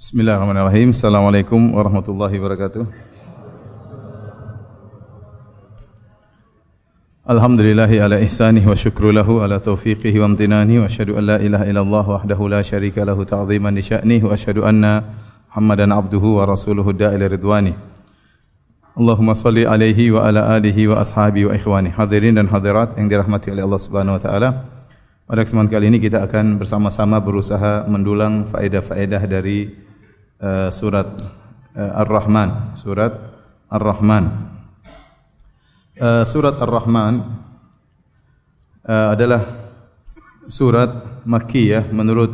Bismillahirrahmanirrahim. Assalamualaikum warahmatullahi wabarakatuh. Alhamdulillahi ala ihsanih wa syukru lahu ala taufiqihi wa amtinani wa asyhadu an la ilaha illallah wahdahu la syarika lahu ta'ziman li sya'nih wa asyhadu anna Muhammadan abduhu wa rasuluhu da'ila ridwani. Allahumma salli alaihi wa ala alihi wa ashabi wa ikhwani. Hadirin dan hadirat yang dirahmati oleh Allah Subhanahu wa taala. Pada kesempatan kali ini kita akan bersama-sama berusaha mendulang faedah-faedah dari uh, surat uh, Ar-Rahman, surat Ar-Rahman. Uh, surat Ar-Rahman adalah surat Makkiyah menurut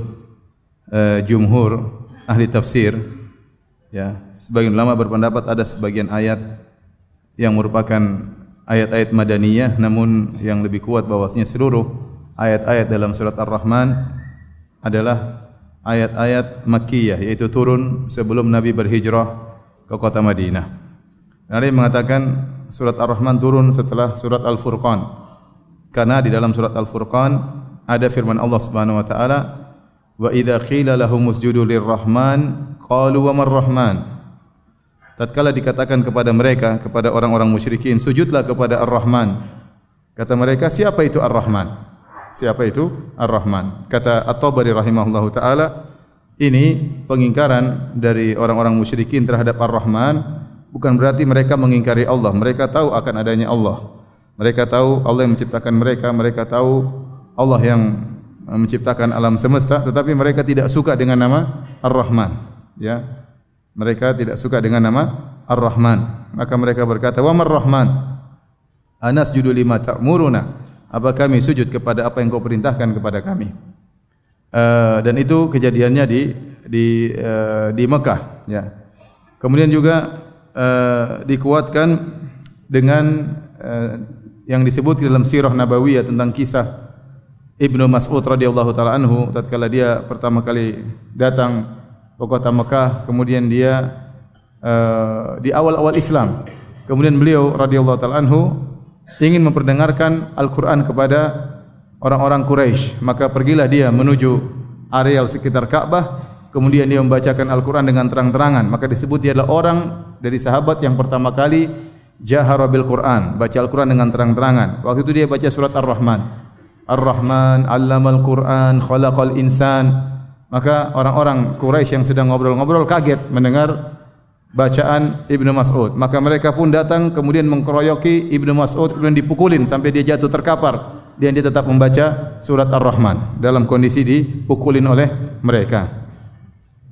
jumhur ahli tafsir. Ya, sebagian ulama berpendapat ada sebagian ayat yang merupakan ayat-ayat madaniyah namun yang lebih kuat bahwasanya seluruh ayat-ayat dalam surat Ar-Rahman adalah ayat-ayat Makkiyah yaitu turun sebelum Nabi berhijrah ke kota Madinah. Nabi mengatakan surat Ar-Rahman turun setelah surat Al-Furqan. Karena di dalam surat Al-Furqan ada firman Allah Subhanahu wa taala, "Wa idza qila lahum usjudu lirrahman qalu wa marrahman." Tatkala dikatakan kepada mereka kepada orang-orang musyrikin, sujudlah kepada Ar-Rahman. Kata mereka, siapa itu Ar-Rahman? Siapa itu? Ar-Rahman. Kata At-Tabari rahimahullahu taala, ini pengingkaran dari orang-orang musyrikin terhadap Ar-Rahman bukan berarti mereka mengingkari Allah. Mereka tahu akan adanya Allah. Mereka tahu Allah yang menciptakan mereka, mereka tahu Allah yang menciptakan alam semesta, tetapi mereka tidak suka dengan nama Ar-Rahman. Ya. Mereka tidak suka dengan nama Ar-Rahman. Maka mereka berkata, "Wa Mar-Rahman?" Anas judul lima ta'muruna apa kami sujud kepada apa yang kau perintahkan kepada kami. Uh, dan itu kejadiannya di di uh, di Mekah. Ya. Kemudian juga uh, dikuatkan dengan uh, yang disebut dalam sirah nabawiyah tentang kisah Ibnu Mas'ud radhiyallahu taala anhu tatkala dia pertama kali datang ke kota Mekah kemudian dia uh, di awal-awal Islam kemudian beliau radhiyallahu taala anhu ingin memperdengarkan Al-Quran kepada orang-orang Quraisy, maka pergilah dia menuju areal sekitar Ka'bah, kemudian dia membacakan Al-Quran dengan terang-terangan, maka disebut dia adalah orang dari sahabat yang pertama kali jahara bil Quran, baca Al-Quran dengan terang-terangan. Waktu itu dia baca surat Ar-Rahman. Ar-Rahman 'allamal Quran, khalaqal insan. Maka orang-orang Quraisy yang sedang ngobrol-ngobrol kaget mendengar bacaan Ibnu Mas'ud. Maka mereka pun datang kemudian mengkeroyoki Ibnu Mas'ud kemudian dipukulin sampai dia jatuh terkapar. Dan dia tetap membaca surat Ar-Rahman dalam kondisi dipukulin oleh mereka.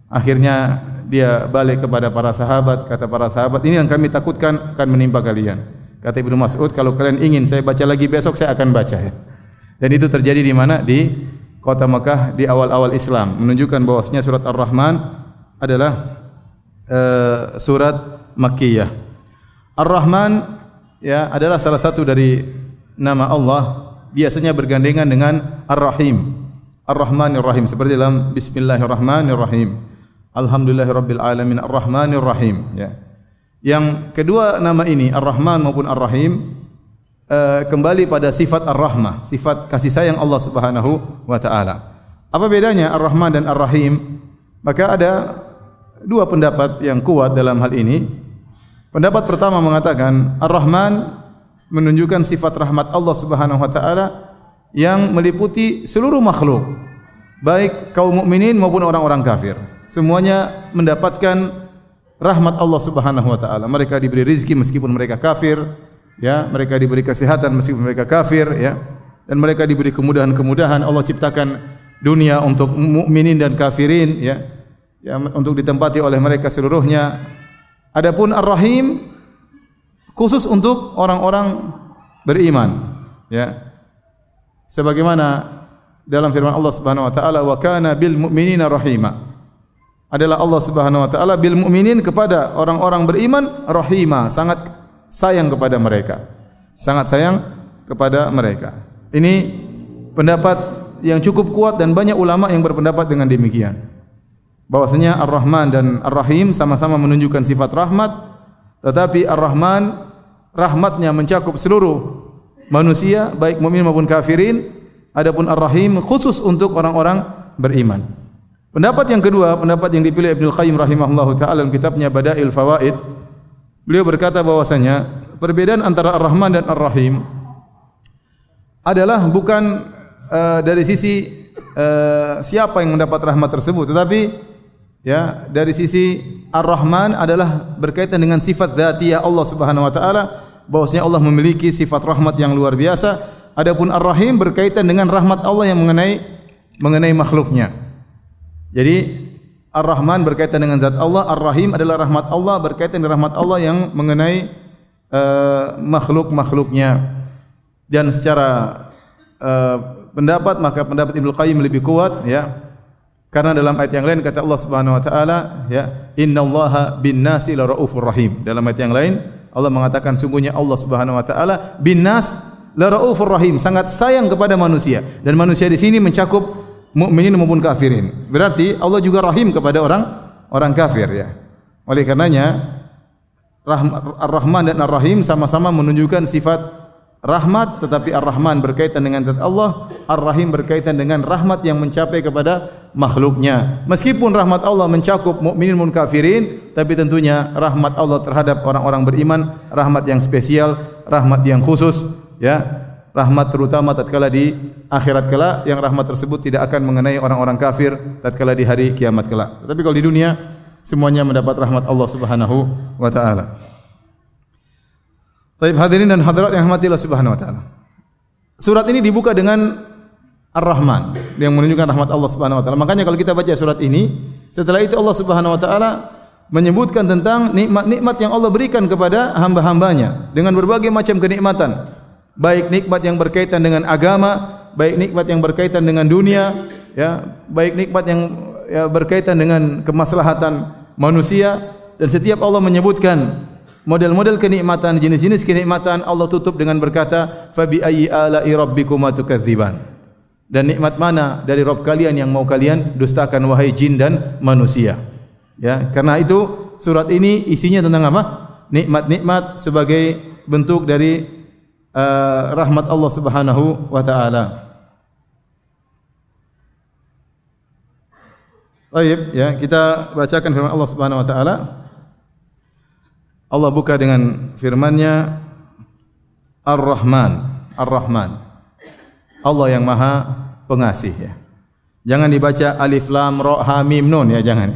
Akhirnya dia balik kepada para sahabat, kata para sahabat, ini yang kami takutkan akan menimpa kalian. Kata Ibnu Mas'ud, kalau kalian ingin saya baca lagi besok saya akan baca ya. Dan itu terjadi di mana? Di kota Mekah di awal-awal Islam, menunjukkan bahwasanya surat Ar-Rahman adalah uh, surat Makkiyah. Ar-Rahman ya adalah salah satu dari nama Allah biasanya bergandengan dengan Ar-Rahim. Ar-Rahmanir Rahim seperti dalam Bismillahirrahmanirrahim. Alhamdulillahirabbil alamin Ar-Rahmanir Rahim ya. Yang kedua nama ini Ar-Rahman maupun Ar-Rahim uh, kembali pada sifat Ar-Rahmah, sifat kasih sayang Allah Subhanahu wa taala. Apa bedanya Ar-Rahman dan Ar-Rahim? Maka ada dua pendapat yang kuat dalam hal ini. Pendapat pertama mengatakan Ar-Rahman menunjukkan sifat rahmat Allah Subhanahu wa taala yang meliputi seluruh makhluk, baik kaum mukminin maupun orang-orang kafir. Semuanya mendapatkan rahmat Allah Subhanahu wa taala. Mereka diberi rezeki meskipun mereka kafir, ya, mereka diberi kesehatan meskipun mereka kafir, ya. Dan mereka diberi kemudahan-kemudahan Allah ciptakan dunia untuk mukminin dan kafirin, ya yang untuk ditempati oleh mereka seluruhnya. Adapun Ar-Rahim khusus untuk orang-orang beriman. Ya. Sebagaimana dalam firman Allah Subhanahu wa taala wa kana bil mu'minina rahima. Adalah Allah Subhanahu wa taala bil mu'minin kepada orang-orang beriman rahima, sangat sayang kepada mereka. Sangat sayang kepada mereka. Ini pendapat yang cukup kuat dan banyak ulama yang berpendapat dengan demikian bahwasanya Ar-Rahman dan Ar-Rahim sama-sama menunjukkan sifat rahmat tetapi Ar-Rahman rahmatnya mencakup seluruh manusia baik mukmin maupun kafirin. Adapun Ar-Rahim khusus untuk orang-orang beriman. Pendapat yang kedua, pendapat yang dipilih Ibnu Qayyim rahimahullahu taala dalam kitabnya Badail Fawaid, beliau berkata bahwasanya perbedaan antara Ar-Rahman dan Ar-Rahim adalah bukan uh, dari sisi uh, siapa yang mendapat rahmat tersebut, tetapi ya dari sisi Ar-Rahman adalah berkaitan dengan sifat dzatiyah Allah Subhanahu wa taala bahwasanya Allah memiliki sifat rahmat yang luar biasa. Adapun Ar-Rahim berkaitan dengan rahmat Allah yang mengenai mengenai makhluknya. Jadi Ar-Rahman berkaitan dengan zat Allah, Ar-Rahim adalah rahmat Allah berkaitan dengan rahmat Allah yang mengenai uh, makhluk-makhluknya. Dan secara uh, pendapat maka pendapat Ibnu Qayyim lebih kuat ya. Karena dalam ayat yang lain kata Allah Subhanahu wa taala ya, "Innallaha bin-nasi laraufur rahim." Dalam ayat yang lain Allah mengatakan sungguhnya Allah Subhanahu wa taala bin-nas laraufur rahim, sangat sayang kepada manusia. Dan manusia di sini mencakup mukminin maupun kafirin. Berarti Allah juga rahim kepada orang orang kafir ya. Oleh karenanya Ar-Rahman dan Ar-Rahim sama-sama menunjukkan sifat rahmat tetapi Ar-Rahman berkaitan dengan zat Allah, Ar-Rahim berkaitan dengan rahmat yang mencapai kepada makhluknya. Meskipun rahmat Allah mencakup mukminin maupun kafirin, tapi tentunya rahmat Allah terhadap orang-orang beriman rahmat yang spesial, rahmat yang khusus ya rahmat terutama tatkala di akhirat kelak yang rahmat tersebut tidak akan mengenai orang-orang kafir tatkala di hari kiamat kelak. Tapi kalau di dunia semuanya mendapat rahmat Allah Subhanahu wa taala. Baik hadirin dan hadirat yang rahmati Allah Subhanahu wa taala. Surat ini dibuka dengan Ar-Rahman yang menunjukkan rahmat Allah Subhanahu wa taala. Makanya kalau kita baca surat ini, setelah itu Allah Subhanahu wa taala menyebutkan tentang nikmat-nikmat yang Allah berikan kepada hamba-hambanya dengan berbagai macam kenikmatan baik nikmat yang berkaitan dengan agama, baik nikmat yang berkaitan dengan dunia, ya, baik nikmat yang ya, berkaitan dengan kemaslahatan manusia dan setiap Allah menyebutkan model-model kenikmatan, jenis-jenis kenikmatan Allah tutup dengan berkata fa bi ayyi ala'i rabbikuma tukadziban. Dan nikmat mana dari Rabb kalian yang mau kalian dustakan wahai jin dan manusia? Ya, karena itu surat ini isinya tentang apa? Nikmat-nikmat sebagai bentuk dari uh, rahmat Allah Subhanahu wa taala. Baik, ya, kita bacakan firman Allah Subhanahu wa taala. Allah buka dengan firman-Nya Ar-Rahman, Ar-Rahman. Allah yang Maha Pengasih ya. Jangan dibaca alif lam ra ha mim nun ya, jangan.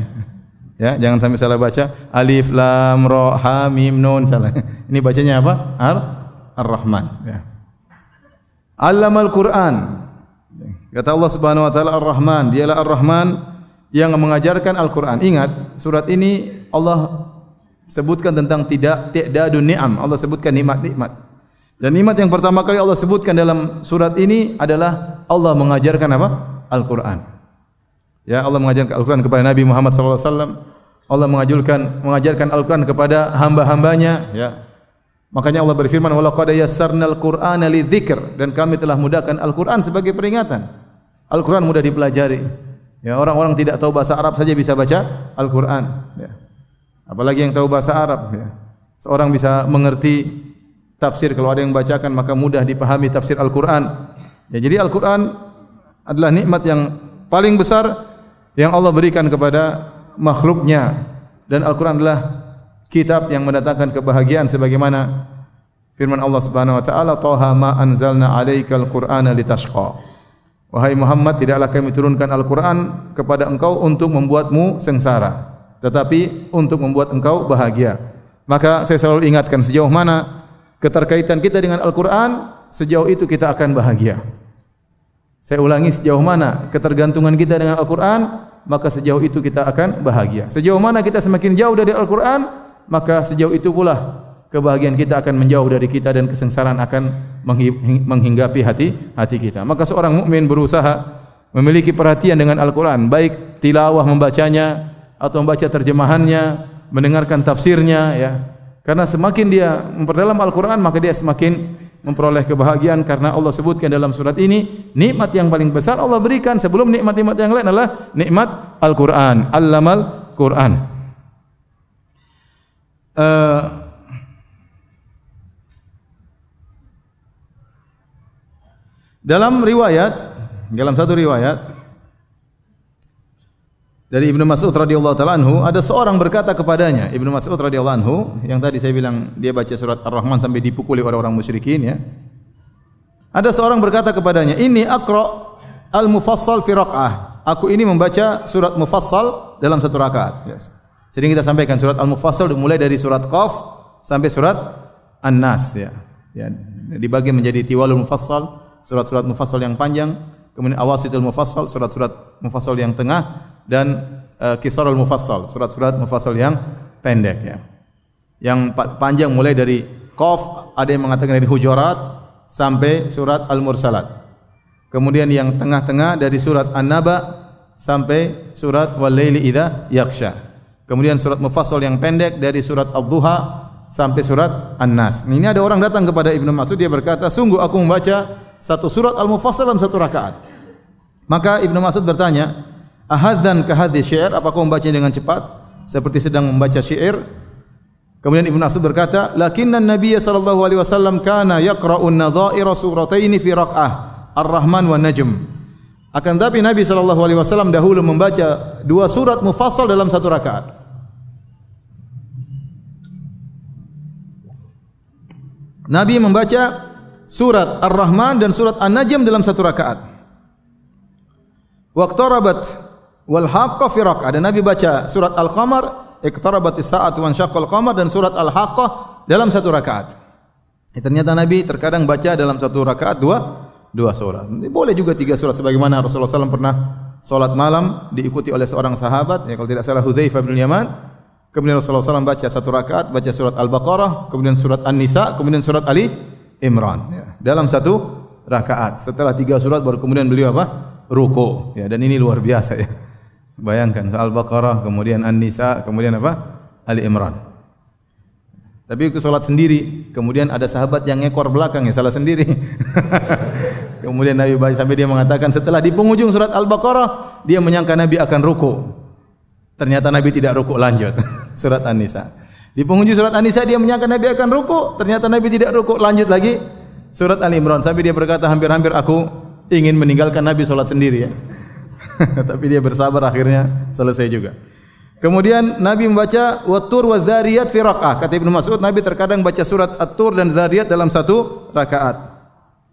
Ya, jangan sampai salah baca alif lam ra ha mim nun salah. Ini bacanya apa? Ar Ar-Rahman. Ya. Allamal Quran. Kata Allah Subhanahu Wa Taala Ar-Rahman. Dialah Ar-Rahman yang mengajarkan Al-Quran. Ingat, surat ini Allah sebutkan tentang tidak tidak ni'am. Allah sebutkan nikmat-nikmat. Dan nikmat yang pertama kali Allah sebutkan dalam surat ini adalah Allah mengajarkan apa? Al-Quran. Ya, Allah mengajarkan Al-Quran kepada Nabi Muhammad wasallam. Allah mengajarkan mengajarkan Al-Quran kepada hamba-hambanya, ya. Makanya Allah berfirman wala qad yassarnal qur'ana lidzikr dan kami telah mudahkan Al-Qur'an sebagai peringatan. Al-Qur'an mudah dipelajari. Ya, orang-orang tidak tahu bahasa Arab saja bisa baca Al-Qur'an, ya. Apalagi yang tahu bahasa Arab, ya. Seorang bisa mengerti tafsir kalau ada yang bacakan maka mudah dipahami tafsir Al-Qur'an. Ya, jadi Al-Qur'an adalah nikmat yang paling besar yang Allah berikan kepada makhluknya dan Al-Qur'an adalah kitab yang mendatangkan kebahagiaan sebagaimana firman Allah Subhanahu wa taala taha ma anzalna alaikal qur'ana litashqa wahai Muhammad tidaklah kami turunkan Al-Qur'an kepada engkau untuk membuatmu sengsara tetapi untuk membuat engkau bahagia. Maka saya selalu ingatkan sejauh mana keterkaitan kita dengan Al-Qur'an sejauh itu kita akan bahagia. Saya ulangi sejauh mana ketergantungan kita dengan Al-Qur'an maka sejauh itu kita akan bahagia. Sejauh mana kita semakin jauh dari Al-Qur'an maka sejauh itu pula kebahagiaan kita akan menjauh dari kita dan kesengsaraan akan menghinggapi hati hati kita. Maka seorang mukmin berusaha memiliki perhatian dengan Al-Quran, baik tilawah membacanya atau membaca terjemahannya, mendengarkan tafsirnya, ya. Karena semakin dia memperdalam Al-Quran, maka dia semakin memperoleh kebahagiaan karena Allah sebutkan dalam surat ini nikmat yang paling besar Allah berikan sebelum nikmat-nikmat yang lain adalah nikmat Al-Quran. Allamal Quran. Eh, dalam riwayat dalam satu riwayat dari Ibnu Mas'ud radhiyallahu taala anhu ada seorang berkata kepadanya Ibnu Mas'ud radhiyallahu anhu yang tadi saya bilang dia baca surat Ar-Rahman sampai dipukuli oleh orang musyrikin ya. Ada seorang berkata kepadanya ini aqra al-mufassal fi raq'ah aku ini membaca surat mufassal dalam satu rakaat yes. sering kita sampaikan surat al-mufassal dimulai dari surat Qaf sampai surat An-Nas ya. Ya dibagi menjadi tiwalul mufassal surat-surat mufassal yang panjang kemudian awasitul mufassal surat-surat mufassal yang tengah dan uh, kisarul mufassal, surat-surat mufassal yang pendek ya. Yang panjang mulai dari Qaf, ada yang mengatakan dari Hujurat sampai surat Al-Mursalat. Kemudian yang tengah-tengah dari surat An-Naba sampai surat Wal-Laili Idza Yaksha. Kemudian surat mufassal yang pendek dari surat Ad-Duha sampai surat An-Nas. Ini ada orang datang kepada Ibnu Mas'ud dia berkata, "Sungguh aku membaca satu surat Al-Mufassal dalam satu rakaat." Maka Ibnu Mas'ud bertanya, ahadzan ka hadhi syair? Apakah membaca dengan cepat? Seperti sedang membaca syair. Kemudian Ibnu Mas'ud berkata lakinna nabiy sallallahu alaihi wasallam kana yaqra'un nadha'ira suratayn fi raq'ah ar-rahman wa najm. Akan tapi Nabi sallallahu alaihi wasallam dahulu membaca dua surat mufassal dalam satu rakaat. Nabi membaca surat Ar-Rahman dan surat An-Najm dalam satu rakaat. Waqtarabat wal haqqah fi Ada Nabi baca surat Al-Qamar, iqtarabatis sa'atu wan syaqqal qamar dan surat Al-Haqqah dalam satu rakaat. Ya, ternyata Nabi terkadang baca dalam satu rakaat dua dua surat. Boleh juga tiga surat sebagaimana Rasulullah SAW pernah solat malam diikuti oleh seorang sahabat, ya kalau tidak salah Hudzaifah bin Yaman. Kemudian Rasulullah SAW baca satu rakaat, baca surat Al-Baqarah, kemudian surat An-Nisa, kemudian surat Ali Imran. Dalam satu rakaat. Setelah tiga surat baru kemudian beliau apa? Ruko. Ya, dan ini luar biasa ya. Bayangkan Al-Baqarah, kemudian An-Nisa, kemudian apa? Ali Imran. Tapi itu solat sendiri. Kemudian ada sahabat yang ekor belakang ya salah sendiri. kemudian Nabi baca sampai dia mengatakan setelah di penghujung surat Al-Baqarah dia menyangka Nabi akan ruku. Ternyata Nabi tidak ruku lanjut. surat An-Nisa. Di penghujung surat An-Nisa dia menyangka Nabi akan ruku. Ternyata Nabi tidak ruku lanjut lagi. Surat Ali Imran sampai dia berkata hampir-hampir aku ingin meninggalkan Nabi solat sendiri ya. Tapi dia bersabar akhirnya selesai juga. Kemudian Nabi membaca Wattur wa Zariyat fi raq'ah. Kata Ibnu Mas'ud, Nabi terkadang baca surat At-Tur dan Zariyat dalam satu rakaat.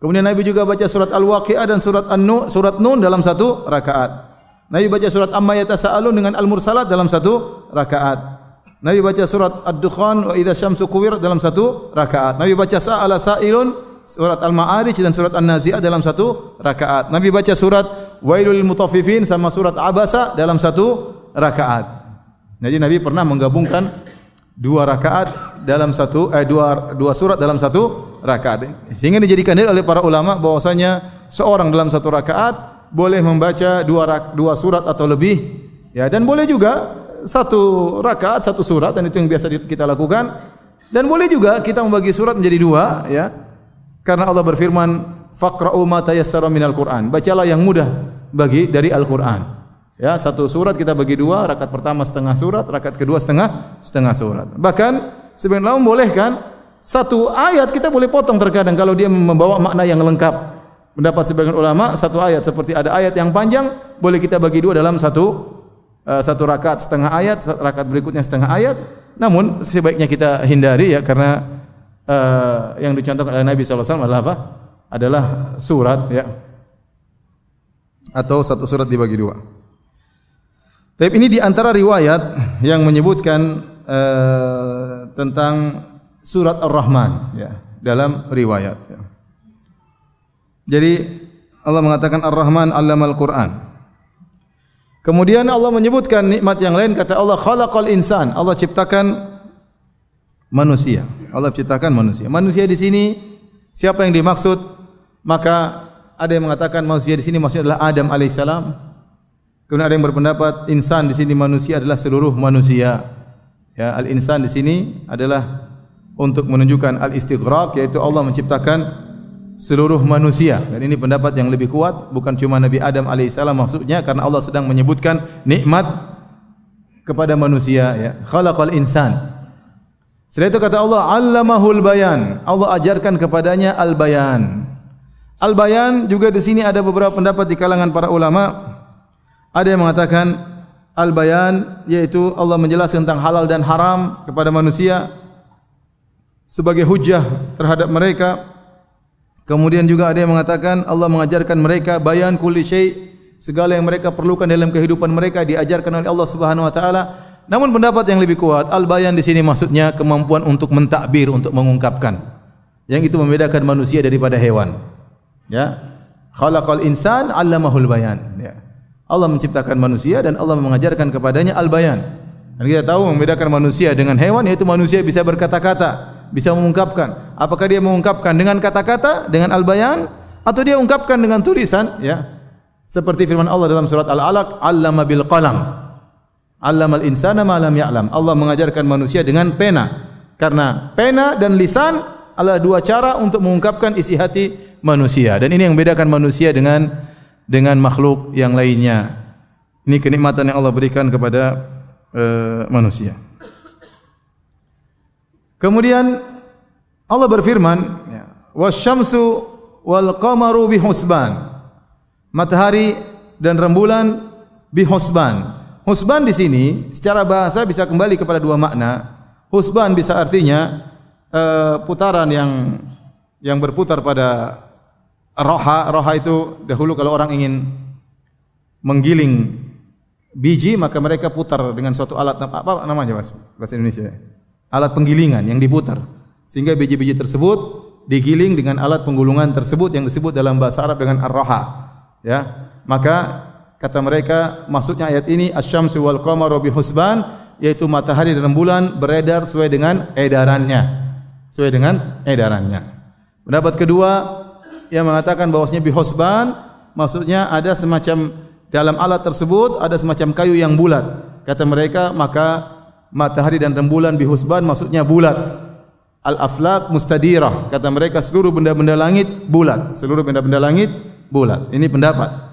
Kemudian Nabi juga baca surat Al-Waqi'ah dan surat An-Nun, surat Nun dalam satu rakaat. Nabi baca surat Amma Yatasaalun dengan Al-Mursalat dalam satu rakaat. Nabi baca surat Ad-Dukhan wa Idza Syamsu Kuwirat dalam satu rakaat. Nabi baca Sa'ala Sa'ilun surat Al-Ma'arij dan surat An-Nazi'ah dalam satu rakaat. Nabi baca surat Wailul Mutaffifin sama surat Abasa dalam satu rakaat. Jadi Nabi pernah menggabungkan dua rakaat dalam satu eh dua dua surat dalam satu rakaat. Sehingga dijadikan dalil oleh para ulama bahwasanya seorang dalam satu rakaat boleh membaca dua dua surat atau lebih ya dan boleh juga satu rakaat satu surat dan itu yang biasa kita lakukan dan boleh juga kita membagi surat menjadi dua ya karena Allah berfirman, "Faqra'u ma tayassara minal Qur'an." Bacalah yang mudah bagi dari Al-Qur'an. Ya, satu surat kita bagi dua, rakaat pertama setengah surat, rakaat kedua setengah setengah surat. Bahkan sebenarnya boleh kan satu ayat kita boleh potong terkadang kalau dia membawa makna yang lengkap. Mendapat sebagian ulama satu ayat seperti ada ayat yang panjang boleh kita bagi dua dalam satu uh, satu rakaat setengah ayat, rakaat berikutnya setengah ayat. Namun sebaiknya kita hindari ya karena uh, yang dicontohkan oleh Nabi SAW adalah apa? Adalah surat ya. Atau satu surat dibagi dua. Tapi ini di antara riwayat yang menyebutkan uh, tentang surat Ar-Rahman ya, dalam riwayat ya. Jadi Allah mengatakan Ar-Rahman 'allamal Qur'an. Kemudian Allah menyebutkan nikmat yang lain kata Allah khalaqal insan. Allah ciptakan manusia. Allah ciptakan manusia. Manusia di sini siapa yang dimaksud? Maka ada yang mengatakan manusia di sini maksudnya adalah Adam alaihissalam. Kemudian ada yang berpendapat insan di sini manusia adalah seluruh manusia. Ya, al-insan di sini adalah untuk menunjukkan al-istighraq yaitu Allah menciptakan seluruh manusia. Dan ini pendapat yang lebih kuat bukan cuma Nabi Adam alaihissalam maksudnya karena Allah sedang menyebutkan nikmat kepada manusia ya. Khalaqal insan. Setelah itu kata Allah, Allamahul bayan. Allah ajarkan kepadanya al-bayan. Al-bayan juga di sini ada beberapa pendapat di kalangan para ulama. Ada yang mengatakan al-bayan yaitu Allah menjelaskan tentang halal dan haram kepada manusia sebagai hujah terhadap mereka. Kemudian juga ada yang mengatakan Allah mengajarkan mereka bayan kulli syai segala yang mereka perlukan dalam kehidupan mereka diajarkan oleh Allah Subhanahu wa taala. Namun pendapat yang lebih kuat al-bayan di sini maksudnya kemampuan untuk mentakbir untuk mengungkapkan. Yang itu membedakan manusia daripada hewan. Ya. Khalaqal insan 'allamahul bayan. Ya. Allah menciptakan manusia dan Allah mengajarkan kepadanya al-bayan. Dan kita tahu membedakan manusia dengan hewan yaitu manusia bisa berkata-kata, bisa mengungkapkan. Apakah dia mengungkapkan dengan kata-kata, dengan al-bayan atau dia ungkapkan dengan tulisan, ya. Seperti firman Allah dalam surat Al-Alaq, "Allama bil qalam." Allamal insana ma lam ya'lam. Allah mengajarkan manusia dengan pena. Karena pena dan lisan adalah dua cara untuk mengungkapkan isi hati manusia. Dan ini yang membedakan manusia dengan dengan makhluk yang lainnya. Ini kenikmatan yang Allah berikan kepada uh, manusia. Kemudian Allah berfirman, ya, "Wasyamsu wal qamaru bihusban." Matahari dan rembulan bihusban. Husban di sini secara bahasa bisa kembali kepada dua makna. Husban bisa artinya uh, putaran yang yang berputar pada roha, roha itu dahulu kalau orang ingin menggiling biji maka mereka putar dengan suatu alat. Apa namanya mas? Bahasa Indonesia? Alat penggilingan yang diputar. Sehingga biji-biji tersebut digiling dengan alat penggulungan tersebut yang disebut dalam bahasa Arab dengan ar-roha. Ya maka kata mereka maksudnya ayat ini asyamsu wal qamaru bihusban yaitu matahari dan bulan beredar sesuai dengan edarannya. Sesuai dengan edarannya. Pendapat kedua yang mengatakan bahwasanya bihusban maksudnya ada semacam dalam alat tersebut ada semacam kayu yang bulat. Kata mereka maka matahari dan rembulan bihusban maksudnya bulat. Al aflaq mustadirah. Kata mereka seluruh benda-benda langit bulat. Seluruh benda-benda langit bulat. Ini pendapat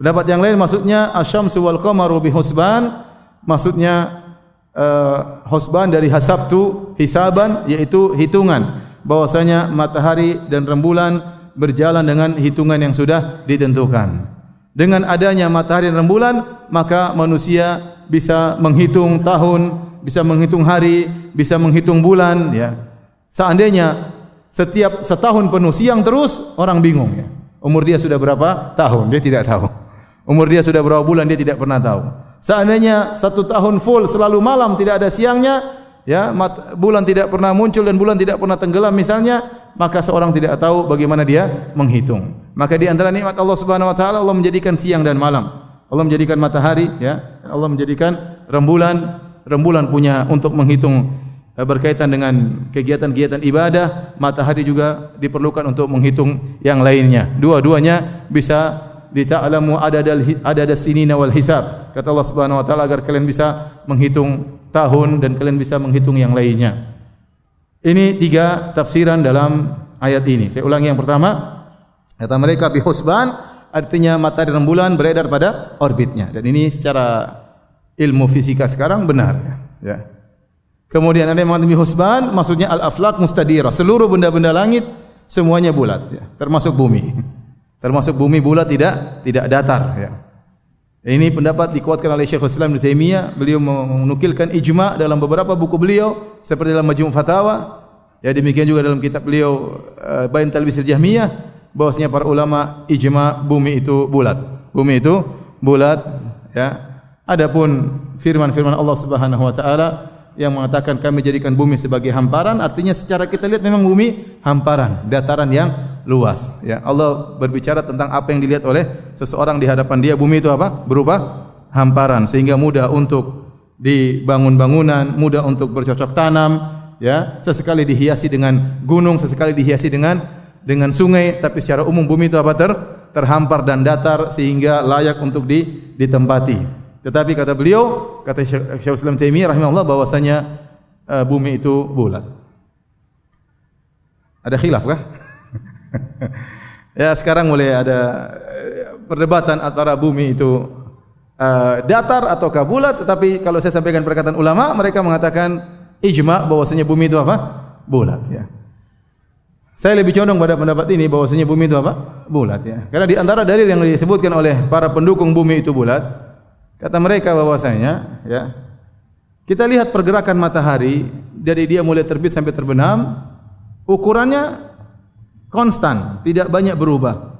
pendapat yang lain maksudnya asyamsu wal qamaru bihusban maksudnya uh, husban dari hasabtu hisaban yaitu hitungan bahwasanya matahari dan rembulan berjalan dengan hitungan yang sudah ditentukan. Dengan adanya matahari dan rembulan, maka manusia bisa menghitung tahun, bisa menghitung hari, bisa menghitung bulan. Ya. Seandainya setiap setahun penuh siang terus, orang bingung. Ya. Umur dia sudah berapa tahun? Dia tidak tahu. Umur dia sudah berapa bulan? Dia tidak pernah tahu. Seandainya satu tahun full selalu malam tidak ada siangnya, ya bulan tidak pernah muncul dan bulan tidak pernah tenggelam misalnya, maka seorang tidak tahu bagaimana dia menghitung. Maka di antara nikmat Allah Subhanahu wa taala Allah menjadikan siang dan malam. Allah menjadikan matahari ya, Allah menjadikan rembulan, rembulan punya untuk menghitung eh, berkaitan dengan kegiatan-kegiatan ibadah, matahari juga diperlukan untuk menghitung yang lainnya. Dua-duanya bisa dita'lamu adadal adadas sinina wal hisab. Kata Allah Subhanahu wa taala agar kalian bisa menghitung tahun dan kalian bisa menghitung yang lainnya. Ini tiga tafsiran dalam ayat ini. Saya ulangi yang pertama. Kata mereka bihusban artinya matahari dan bulan beredar pada orbitnya. Dan ini secara ilmu fisika sekarang benar. Ya. Kemudian ada yang mengatakan bihusban maksudnya al-aflaq mustadira. Seluruh benda-benda langit semuanya bulat. Ya. Termasuk bumi. Termasuk bumi bulat tidak tidak datar. Ya. Ini pendapat dikuatkan oleh Syekhul Islam Ibn Taimiyah. Beliau menukilkan ijma dalam beberapa buku beliau seperti dalam Majmu' Fatawa. Ya demikian juga dalam kitab beliau uh, Bain Talbis Al-Jahmiyah bahwasanya para ulama ijma bumi itu bulat. Bumi itu bulat ya. Adapun firman-firman Allah Subhanahu wa taala yang mengatakan kami jadikan bumi sebagai hamparan artinya secara kita lihat memang bumi hamparan, dataran yang luas ya. Allah berbicara tentang apa yang dilihat oleh seseorang di hadapan dia. Bumi itu apa? Berupa hamparan. Sehingga mudah untuk dibangun bangunan mudah untuk bercocok tanam ya. Sesekali dihiasi dengan gunung sesekali dihiasi dengan dengan sungai. Tapi secara umum bumi itu apa? Ter terhampar dan datar sehingga layak untuk di, ditempati. Tetapi kata beliau kata Syekh Islam Taimiyah rahimahullah bahwasanya uh, bumi itu bulat. Ada khilaf kah ya sekarang mulai ada eh, perdebatan antara bumi itu uh, datar atau bulat tetapi kalau saya sampaikan perkataan ulama mereka mengatakan ijma bahwasanya bumi itu apa? Bulat ya. Saya lebih condong pada pendapat ini bahwasanya bumi itu apa? Bulat ya. Karena di antara dalil yang disebutkan oleh para pendukung bumi itu bulat Kata mereka bahwasanya, ya. Kita lihat pergerakan matahari dari dia mulai terbit sampai terbenam, ukurannya konstan, tidak banyak berubah.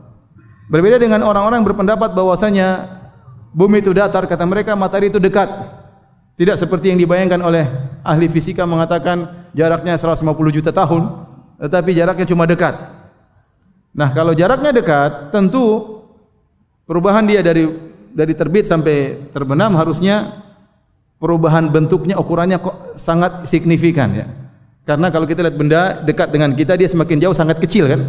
Berbeda dengan orang-orang berpendapat bahwasanya bumi itu datar, kata mereka matahari itu dekat. Tidak seperti yang dibayangkan oleh ahli fisika mengatakan jaraknya 150 juta tahun, tetapi jaraknya cuma dekat. Nah, kalau jaraknya dekat, tentu perubahan dia dari dari terbit sampai terbenam harusnya perubahan bentuknya ukurannya kok sangat signifikan ya. Karena kalau kita lihat benda dekat dengan kita dia semakin jauh sangat kecil kan?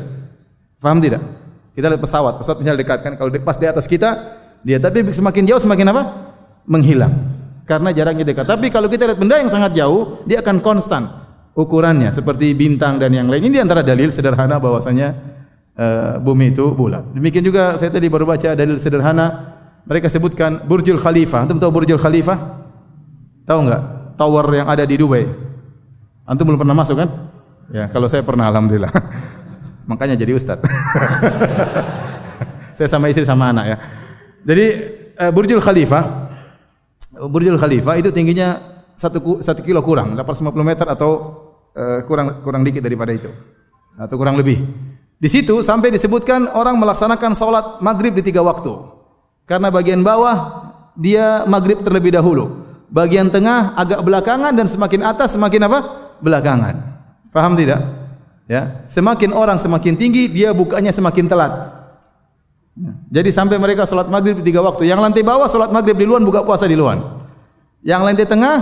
Faham tidak? Kita lihat pesawat, pesawat misalnya dekat kan kalau pas di atas kita dia tapi semakin jauh semakin apa? Menghilang. Karena jaraknya dekat. Tapi kalau kita lihat benda yang sangat jauh, dia akan konstan ukurannya seperti bintang dan yang lain. Ini antara dalil sederhana bahwasanya uh, bumi itu bulat. Demikian juga saya tadi baru baca dalil sederhana mereka sebutkan Burjul Khalifah. Antum tahu Burjul Khalifah? Tahu enggak? Tower yang ada di Dubai. Antum belum pernah masuk kan? Ya, kalau saya pernah alhamdulillah. Makanya jadi ustaz. saya sama istri sama anak ya. Jadi uh, Burjul Khalifah Burjul Khalifah itu tingginya satu satu kilo kurang, 850 meter atau uh, kurang kurang dikit daripada itu. Atau kurang lebih. Di situ sampai disebutkan orang melaksanakan solat maghrib di tiga waktu. Karena bagian bawah dia maghrib terlebih dahulu. Bagian tengah agak belakangan dan semakin atas semakin apa? Belakangan. Paham tidak? Ya, semakin orang semakin tinggi dia bukanya semakin telat. Jadi sampai mereka solat maghrib tiga waktu. Yang lantai bawah solat maghrib di luar buka puasa di luar. Yang lantai tengah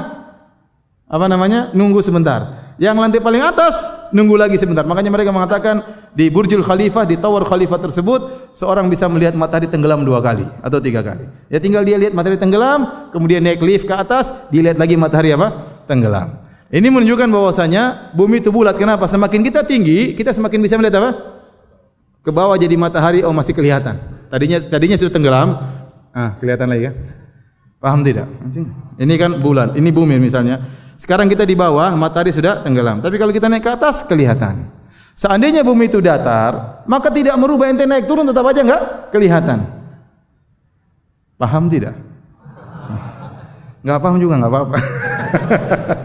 apa namanya? Nunggu sebentar. Yang lantai paling atas nunggu lagi sebentar. Makanya mereka mengatakan di Burjul Khalifah, di Tower Khalifah tersebut, seorang bisa melihat matahari tenggelam dua kali atau tiga kali. Ya tinggal dia lihat matahari tenggelam, kemudian naik lift ke atas, dilihat lagi matahari apa? Tenggelam. Ini menunjukkan bahwasanya bumi itu bulat. Kenapa? Semakin kita tinggi, kita semakin bisa melihat apa? Ke bawah jadi matahari, oh masih kelihatan. Tadinya tadinya sudah tenggelam, ah kelihatan lagi kan? Paham tidak? Ini kan bulan, ini bumi misalnya. Sekarang kita di bawah, matahari sudah tenggelam. Tapi kalau kita naik ke atas, kelihatan. Seandainya bumi itu datar, maka tidak merubah ente naik turun tetap aja enggak kelihatan. Paham tidak? Enggak paham juga enggak apa-apa.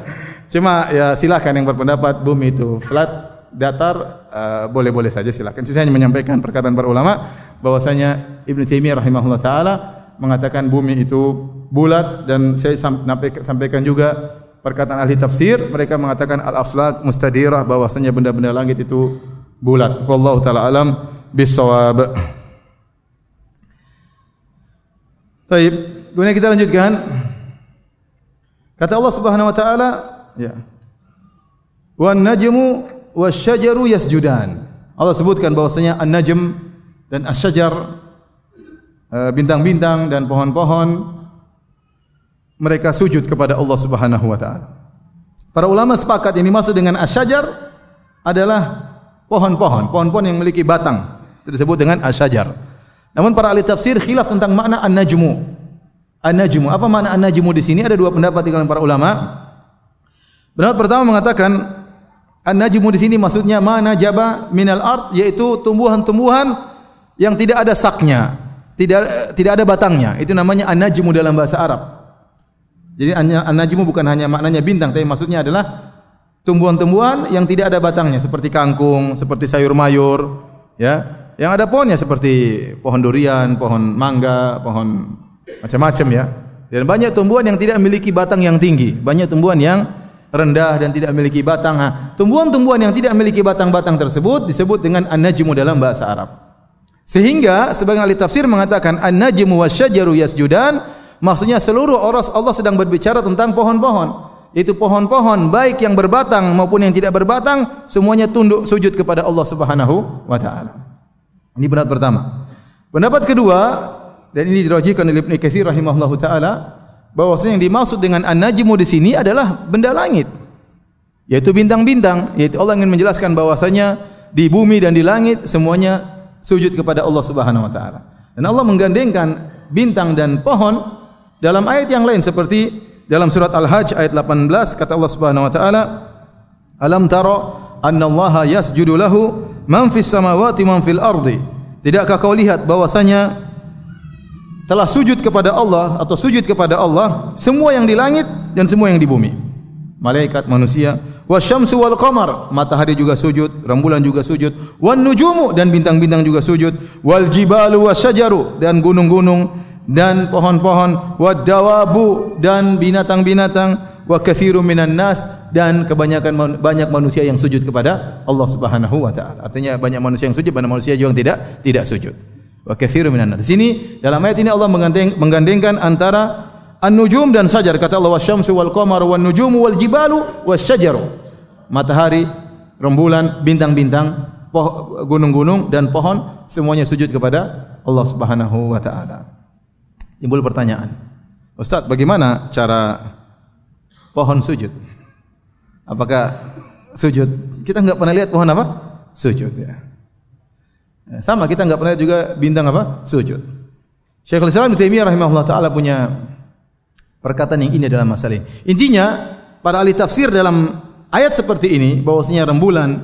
Cuma ya silakan yang berpendapat bumi itu flat, datar uh, boleh-boleh saja silakan. Saya hanya menyampaikan perkataan para ulama bahwasanya Ibnu Taimiyah rahimahullah taala mengatakan bumi itu bulat dan saya sampaikan juga perkataan ahli tafsir mereka mengatakan al aflak mustadirah bahwasanya benda-benda langit itu bulat wallahu taala alam bisawab Baik, kemudian kita lanjutkan. Kata Allah Subhanahu wa taala, ya. Wan najmu wasyajaru yasjudan. Allah sebutkan bahwasanya an-najm dan asy-syajar eh, bintang-bintang dan pohon-pohon mereka sujud kepada Allah Subhanahu wa taala. Para ulama sepakat ini masuk dengan asyajar adalah pohon-pohon, pohon-pohon yang memiliki batang. Itu disebut dengan asyajar. Namun para ahli tafsir khilaf tentang makna an-najmu. An-najmu, apa makna an-najmu di sini? Ada dua pendapat di kalangan para ulama. Pendapat pertama mengatakan an-najmu di sini maksudnya mana jaba minal ard yaitu tumbuhan-tumbuhan yang tidak ada saknya, tidak tidak ada batangnya. Itu namanya an-najmu dalam bahasa Arab. Jadi an-najmu bukan hanya maknanya bintang, tapi maksudnya adalah tumbuhan-tumbuhan yang tidak ada batangnya seperti kangkung, seperti sayur mayur, ya. Yang ada pohonnya seperti pohon durian, pohon mangga, pohon macam-macam ya. Dan banyak tumbuhan yang tidak memiliki batang yang tinggi, banyak tumbuhan yang rendah dan tidak memiliki batang. Nah, tumbuhan-tumbuhan yang tidak memiliki batang-batang tersebut disebut dengan an-najmu dalam bahasa Arab. Sehingga sebagian ahli tafsir mengatakan an-najmu wasyajaru yasjudan Maksudnya seluruh orang Allah sedang berbicara tentang pohon-pohon. Itu pohon-pohon baik yang berbatang maupun yang tidak berbatang semuanya tunduk sujud kepada Allah Subhanahu wa taala. Ini pendapat pertama. Pendapat kedua dan ini dirajikan oleh Ibnu Katsir rahimahullahu taala bahwasanya yang dimaksud dengan an-najmu di sini adalah benda langit. Yaitu bintang-bintang, yaitu Allah ingin menjelaskan bahwasanya di bumi dan di langit semuanya sujud kepada Allah Subhanahu wa taala. Dan Allah menggandengkan bintang dan pohon dalam ayat yang lain seperti dalam surat Al-Hajj ayat 18 kata Allah Subhanahu wa taala Alam tara anna Allah yasjudu lahu man fis samawati man fil ardi Tidakkah kau lihat bahwasanya telah sujud kepada Allah atau sujud kepada Allah semua yang di langit dan semua yang di bumi. Malaikat manusia wasyamsu wal qamar matahari juga sujud rembulan juga sujud wan nujumu dan bintang-bintang juga sujud wal jibalu wasyajaru dan gunung-gunung dan pohon-pohon wad dawabu dan binatang-binatang wa katsirun minan nas dan kebanyakan banyak manusia yang sujud kepada Allah Subhanahu wa taala. Artinya banyak manusia yang sujud banyak manusia juga yang tidak tidak sujud wa katsirun minan nas. Di sini dalam ayat ini Allah menggandeng, menggandengkan antara an-nujum dan sajar kata Allah wasyamsu wal qamaru wan nujumu wal jibalu wasyajaru. Matahari, rembulan, bintang-bintang, gunung-gunung dan pohon semuanya sujud kepada Allah Subhanahu wa taala. Timbul pertanyaan. Ustaz, bagaimana cara pohon sujud? Apakah sujud? Kita enggak pernah lihat pohon apa? Sujud ya. Ya, sama kita enggak pernah juga bintang apa? Sujud. Syekhul Islam Ibnu Taimiyah rahimahullah taala punya perkataan yang ini dalam masalah ini. Intinya para ahli tafsir dalam ayat seperti ini bahwasanya rembulan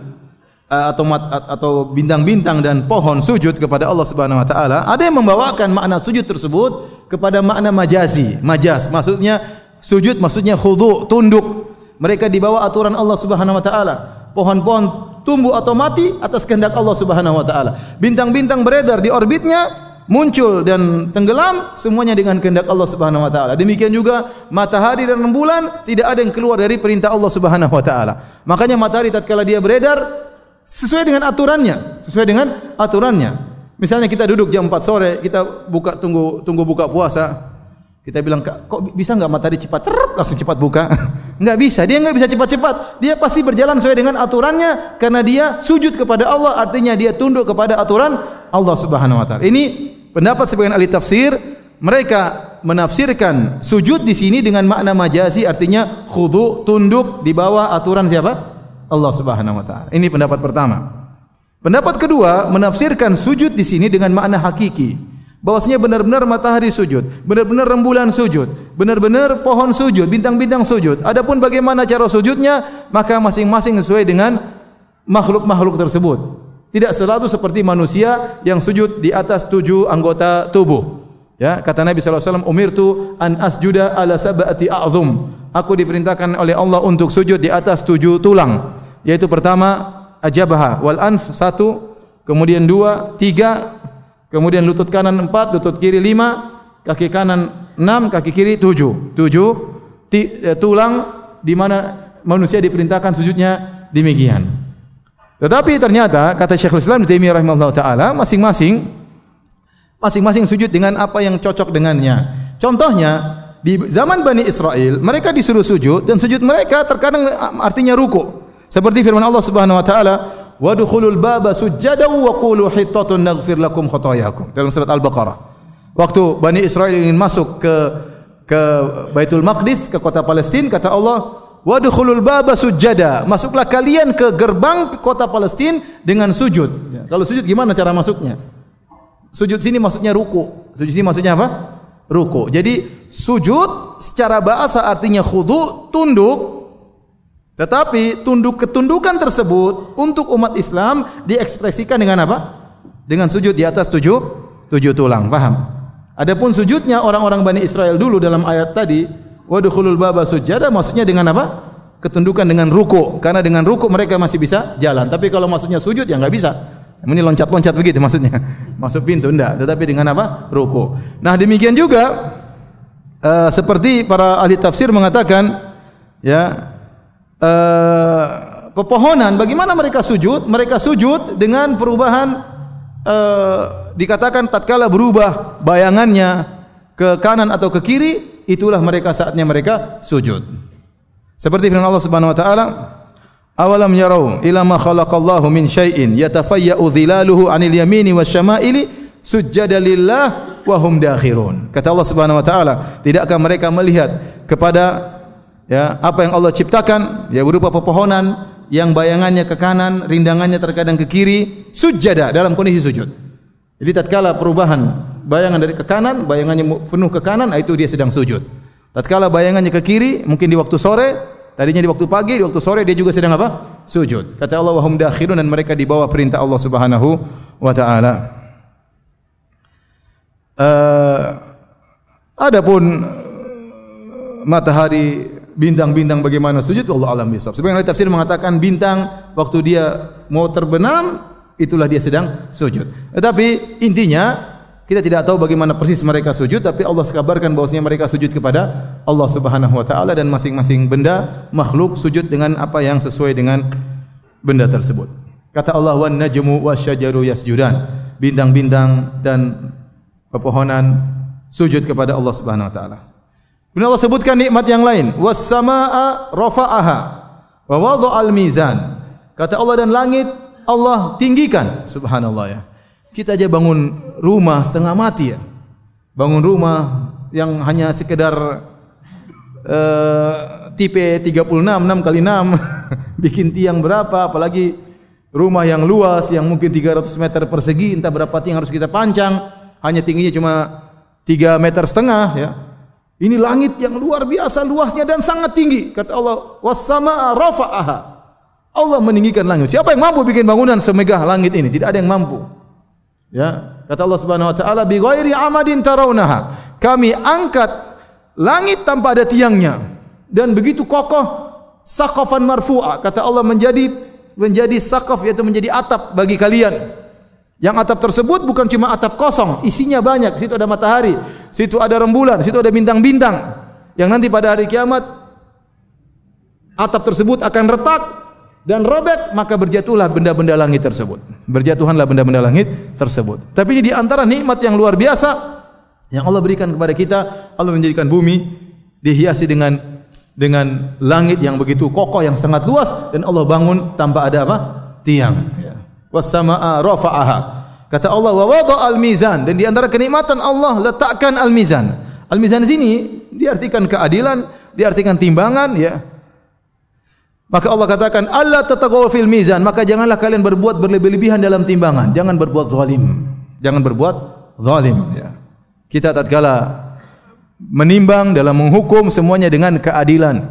eh, atau atau bintang-bintang dan pohon sujud kepada Allah Subhanahu wa taala, ada yang membawakan makna sujud tersebut kepada makna majazi, majaz. Maksudnya sujud maksudnya khudu, tunduk. Mereka di bawah aturan Allah Subhanahu wa taala. Pohon-pohon tumbuh atau mati atas kehendak Allah Subhanahu wa taala. Bintang-bintang beredar di orbitnya muncul dan tenggelam semuanya dengan kehendak Allah Subhanahu wa taala. Demikian juga matahari dan rembulan tidak ada yang keluar dari perintah Allah Subhanahu wa taala. Makanya matahari tatkala dia beredar sesuai dengan aturannya, sesuai dengan aturannya. Misalnya kita duduk jam 4 sore, kita buka tunggu tunggu buka puasa. Kita bilang, kok bisa enggak matahari cepat? Ter, langsung cepat buka. Enggak bisa, dia enggak bisa cepat-cepat. Dia pasti berjalan sesuai dengan aturannya karena dia sujud kepada Allah, artinya dia tunduk kepada aturan Allah Subhanahu wa taala. Ini pendapat sebagian ahli tafsir, mereka menafsirkan sujud di sini dengan makna majazi artinya khudu, tunduk di bawah aturan siapa? Allah Subhanahu wa taala. Ini pendapat pertama. Pendapat kedua menafsirkan sujud di sini dengan makna hakiki bahwasanya benar-benar matahari sujud, benar-benar rembulan sujud, benar-benar pohon sujud, bintang-bintang sujud. Adapun bagaimana cara sujudnya, maka masing-masing sesuai dengan makhluk-makhluk tersebut. Tidak selalu seperti manusia yang sujud di atas tujuh anggota tubuh. Ya, kata Nabi wasallam, "Umirtu an asjuda ala sab'ati a'zum." Aku diperintahkan oleh Allah untuk sujud di atas tujuh tulang. Yaitu pertama ajabah wal anf satu, kemudian dua, tiga, Kemudian lutut kanan empat, lutut kiri lima, kaki kanan enam, kaki kiri tujuh. Tujuh eh, tulang di mana manusia diperintahkan sujudnya demikian. Tetapi ternyata kata Syekhul Islam Taimiyah rahimahullah taala masing-masing masing-masing sujud dengan apa yang cocok dengannya. Contohnya di zaman Bani Israel mereka disuruh sujud dan sujud mereka terkadang artinya ruku. Seperti firman Allah Subhanahu wa taala, wadkhulul baba sujada wa qulu hittatun naghfir lakum khotayakum dalam surat al-baqarah. Waktu bani israel ingin masuk ke ke baitul maqdis ke kota palestin kata Allah wadkhulul baba sujada masuklah kalian ke gerbang kota palestin dengan sujud. Ya. kalau sujud gimana cara masuknya? Sujud sini maksudnya ruku. Sujud sini maksudnya apa? Ruku. Jadi sujud secara bahasa artinya khudu tunduk tetapi tunduk ketundukan tersebut untuk umat Islam diekspresikan dengan apa? Dengan sujud di atas tujuh tujuh tulang. Faham? Adapun sujudnya orang-orang Bani Israel dulu dalam ayat tadi, wadkhulul baba sujada maksudnya dengan apa? Ketundukan dengan ruku. Karena dengan ruku mereka masih bisa jalan. Tapi kalau maksudnya sujud ya enggak bisa. Ini loncat-loncat begitu maksudnya. Masuk pintu enggak, tetapi dengan apa? Ruku. Nah, demikian juga uh, seperti para ahli tafsir mengatakan ya uh, pepohonan bagaimana mereka sujud? Mereka sujud dengan perubahan uh, dikatakan tatkala berubah bayangannya ke kanan atau ke kiri itulah mereka saatnya mereka sujud. Seperti firman Allah Subhanahu wa taala awalam yarau ila ma khalaqallahu min syai'in yatafayyu dhilaluhu 'anil yamini wasyama'ili sujada lillah wa hum dakhirun. Kata Allah Subhanahu wa taala tidakkah mereka melihat kepada ya apa yang Allah ciptakan ya berupa pepohonan yang bayangannya ke kanan, rindangannya terkadang ke kiri, sujada dalam kondisi sujud. Jadi tatkala perubahan bayangan dari ke kanan, bayangannya penuh ke kanan, ah, itu dia sedang sujud. Tatkala bayangannya ke kiri, mungkin di waktu sore, tadinya di waktu pagi, di waktu sore dia juga sedang apa? Sujud. Kata Allah, "Wahum dakhirun" dan mereka di bawah perintah Allah Subhanahu wa taala. Uh, Adapun eh, matahari, bintang-bintang bagaimana sujud Allah alam bisawab. Sebagian ahli tafsir mengatakan bintang waktu dia mau terbenam itulah dia sedang sujud. Tetapi intinya kita tidak tahu bagaimana persis mereka sujud tapi Allah kabarkan bahwasanya mereka sujud kepada Allah Subhanahu wa taala dan masing-masing benda makhluk sujud dengan apa yang sesuai dengan benda tersebut. Kata Allah wan najmu wasyajaru yasjudan. Bintang-bintang dan pepohonan sujud kepada Allah Subhanahu wa taala. Kemudian Allah sebutkan nikmat yang lain, was samaa rafa'aha wa wada'al mizan. Kata Allah dan langit Allah tinggikan, subhanallah ya. Kita aja bangun rumah setengah mati ya. Bangun rumah yang hanya sekedar uh, tipe 36 6 kali 6 bikin tiang berapa apalagi rumah yang luas yang mungkin 300 meter persegi entah berapa tiang harus kita pancang hanya tingginya cuma 3 meter setengah ya. Ini langit yang luar biasa luasnya dan sangat tinggi kata Allah was samaa rafa'aha. Allah meninggikan langit. Siapa yang mampu bikin bangunan semegah langit ini? Tidak ada yang mampu. Ya, kata Allah Subhanahu wa taala bi ghairi amadin tarawnaha. Kami angkat langit tanpa ada tiangnya dan begitu kokoh saqafan marfu'a kata Allah menjadi menjadi saqaf yaitu menjadi atap bagi kalian. Yang atap tersebut bukan cuma atap kosong, isinya banyak. Situ ada matahari, situ ada rembulan, situ ada bintang-bintang. Yang nanti pada hari kiamat atap tersebut akan retak dan robek maka berjatuhlah benda-benda langit tersebut. Berjatuhanlah benda-benda langit tersebut. Tapi ini di antara nikmat yang luar biasa yang Allah berikan kepada kita, Allah menjadikan bumi dihiasi dengan dengan langit yang begitu kokoh yang sangat luas dan Allah bangun tanpa ada apa? tiang. Ya. Was samaa rafa'aha. Kata Allah wa wada al mizan dan di antara kenikmatan Allah letakkan al mizan. Al mizan di sini diartikan keadilan, diartikan timbangan ya. Maka Allah katakan Allah tatagaw fil mizan maka janganlah kalian berbuat berlebih-lebihan dalam timbangan jangan berbuat zalim jangan berbuat zalim ya kita tatkala menimbang dalam menghukum semuanya dengan keadilan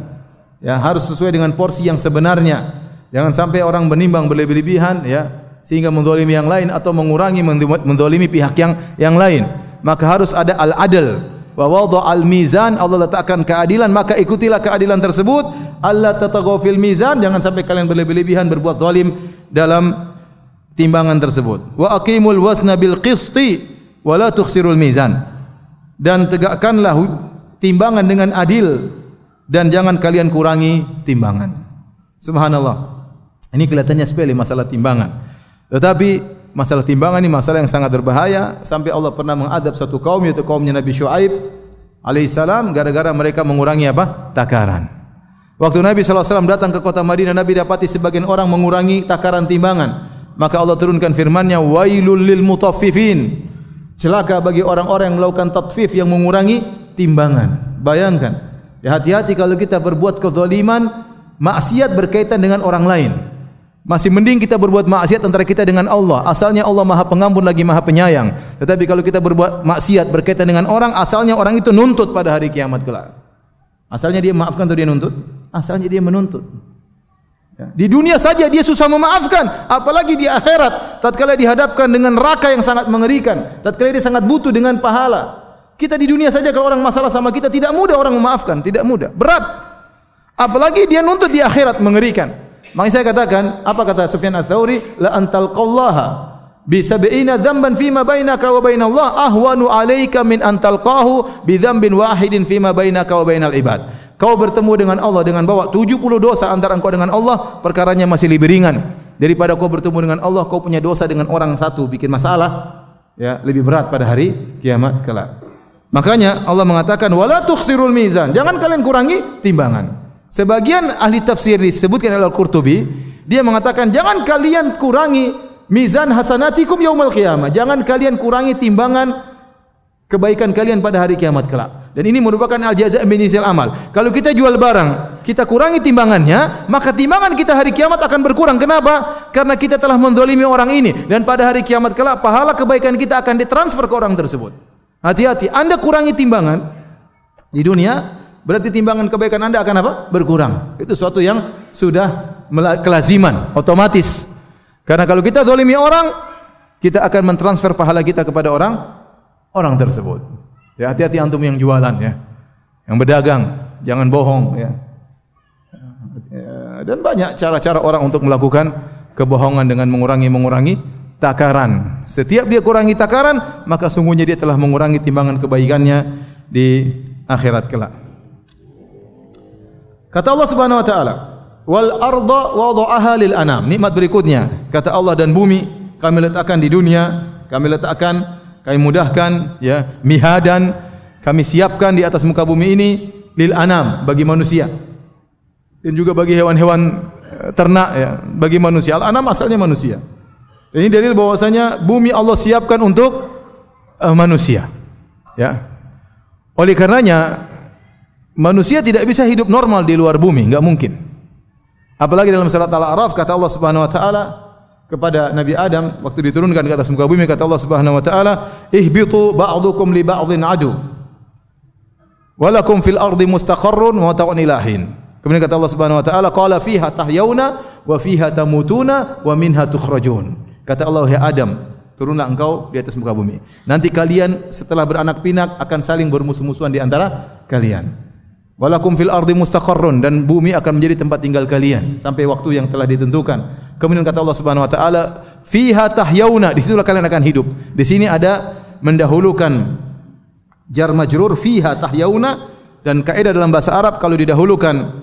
ya harus sesuai dengan porsi yang sebenarnya jangan sampai orang menimbang berlebih-lebihan ya sehingga menzalimi yang lain atau mengurangi menzalimi pihak yang yang lain. Maka harus ada al-adl. Wa wadha al-mizan Allah letakkan keadilan. Maka ikutilah keadilan tersebut. Allah tatagaw fil mizan jangan sampai kalian berlebih-lebihan berbuat zalim dalam timbangan tersebut. Wa aqimul wasna bil qisti wa la tukhsirul mizan. Dan tegakkanlah timbangan dengan adil. Dan jangan kalian kurangi timbangan. Subhanallah. Ini kelihatannya sepele masalah timbangan tetapi masalah timbangan ini masalah yang sangat berbahaya. Sampai Allah pernah mengadab satu kaum yaitu kaumnya Nabi Shu'aib alaihissalam gara-gara mereka mengurangi apa? takaran. Waktu Nabi SAW datang ke kota Madinah Nabi dapati sebagian orang mengurangi takaran timbangan. Maka Allah turunkan firman-Nya wailul lil mutaffifin. Celaka bagi orang-orang yang melakukan tatfif yang mengurangi timbangan. Bayangkan ya hati-hati kalau kita berbuat kezaliman maksiat berkaitan dengan orang lain masih mending kita berbuat maksiat antara kita dengan Allah. Asalnya Allah Maha Pengampun lagi Maha Penyayang. Tetapi kalau kita berbuat maksiat berkaitan dengan orang, asalnya orang itu nuntut pada hari kiamat kelak. Asalnya dia maafkan atau dia nuntut? Asalnya dia menuntut. Ya. Di dunia saja dia susah memaafkan, apalagi di akhirat. Tatkala dihadapkan dengan neraka yang sangat mengerikan, tatkala dia sangat butuh dengan pahala. Kita di dunia saja kalau orang masalah sama kita tidak mudah orang memaafkan, tidak mudah, berat. Apalagi dia nuntut di akhirat mengerikan. Maka saya katakan, apa kata Sufyan Ats-Tsauri? La antal qallaha bi sab'ina dhanban fima bainaka wa bain Allah ahwanu alayka min antal qahu bi dhanbin wahidin fima bainaka wa bainal ibad. Kau bertemu dengan Allah dengan bawa 70 dosa antara engkau dengan Allah, perkaranya masih lebih ringan daripada kau bertemu dengan Allah kau punya dosa dengan orang satu bikin masalah ya lebih berat pada hari kiamat kelak. Makanya Allah mengatakan wala tukhsirul mizan. Jangan kalian kurangi timbangan. Sebagian ahli tafsir disebutkan oleh Al-Qurtubi, dia mengatakan jangan kalian kurangi mizan hasanatikum yaumal qiyamah. Jangan kalian kurangi timbangan kebaikan kalian pada hari kiamat kelak. Dan ini merupakan al-jaza' min amal. Kalau kita jual barang, kita kurangi timbangannya, maka timbangan kita hari kiamat akan berkurang. Kenapa? Karena kita telah menzalimi orang ini dan pada hari kiamat kelak pahala kebaikan kita akan ditransfer ke orang tersebut. Hati-hati, Anda kurangi timbangan di dunia, berarti timbangan kebaikan anda akan apa? Berkurang. Itu suatu yang sudah kelaziman, otomatis. Karena kalau kita dolimi orang, kita akan mentransfer pahala kita kepada orang orang tersebut. Ya, hati-hati antum yang jualan ya. Yang berdagang, jangan bohong ya. Dan banyak cara-cara orang untuk melakukan kebohongan dengan mengurangi-mengurangi takaran. Setiap dia kurangi takaran, maka sungguhnya dia telah mengurangi timbangan kebaikannya di akhirat kelak. Kata Allah Subhanahu wa taala, "Wal arda wada'aha lil anam." Nikmat berikutnya, kata Allah dan bumi kami letakkan di dunia, kami letakkan, kami mudahkan ya, mihadan kami siapkan di atas muka bumi ini lil anam bagi manusia dan juga bagi hewan-hewan eh, ternak ya, bagi manusia. Al anam asalnya manusia. Ini dalil bahwasanya bumi Allah siapkan untuk uh, manusia. Ya. Oleh karenanya manusia tidak bisa hidup normal di luar bumi, enggak mungkin. Apalagi dalam surat Al-A'raf kata Allah Subhanahu wa taala kepada Nabi Adam waktu diturunkan ke atas muka bumi kata Allah Subhanahu wa taala ihbitu ba'dukum li ba'dhin adu walakum fil ardi mustaqarrun wa ta'un ilahin kemudian kata Allah Subhanahu wa taala qala fiha tahyauna wa fiha tamutuna wa minha tukhrajun Kata Allah, ya Adam, turunlah engkau di atas muka bumi. Nanti kalian setelah beranak pinak akan saling bermusuh-musuhan di antara kalian. Walakum fil ardi mustaqarrun dan bumi akan menjadi tempat tinggal kalian sampai waktu yang telah ditentukan. Kemudian kata Allah Subhanahu wa taala, fiha tahyauna, di situlah kalian akan hidup. Di sini ada mendahulukan jar majrur fiha tahyauna dan kaidah dalam bahasa Arab kalau didahulukan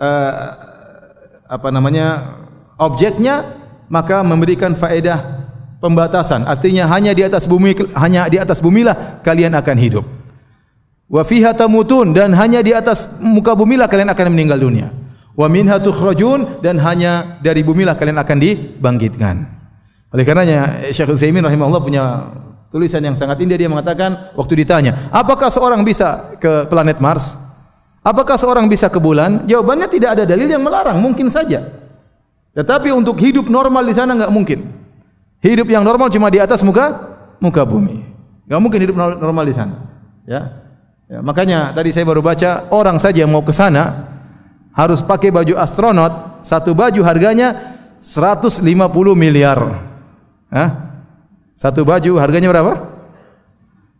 uh, apa namanya objeknya maka memberikan faedah pembatasan artinya hanya di atas bumi hanya di atas bumilah kalian akan hidup wa fiha tamutun dan hanya di atas muka bumilah kalian akan meninggal dunia wa minha tukhrajun dan hanya dari bumilah kalian akan dibangkitkan oleh karenanya Syekh Utsaimin rahimahullah punya tulisan yang sangat indah dia mengatakan waktu ditanya apakah seorang bisa ke planet Mars apakah seorang bisa ke bulan jawabannya tidak ada dalil yang melarang mungkin saja tetapi untuk hidup normal di sana enggak mungkin. Hidup yang normal cuma di atas muka muka bumi. Enggak mungkin hidup normal di sana. Ya. Ya. Makanya tadi saya baru baca orang saja yang mau ke sana harus pakai baju astronot, satu baju harganya 150 miliar. Hah? Satu baju harganya berapa?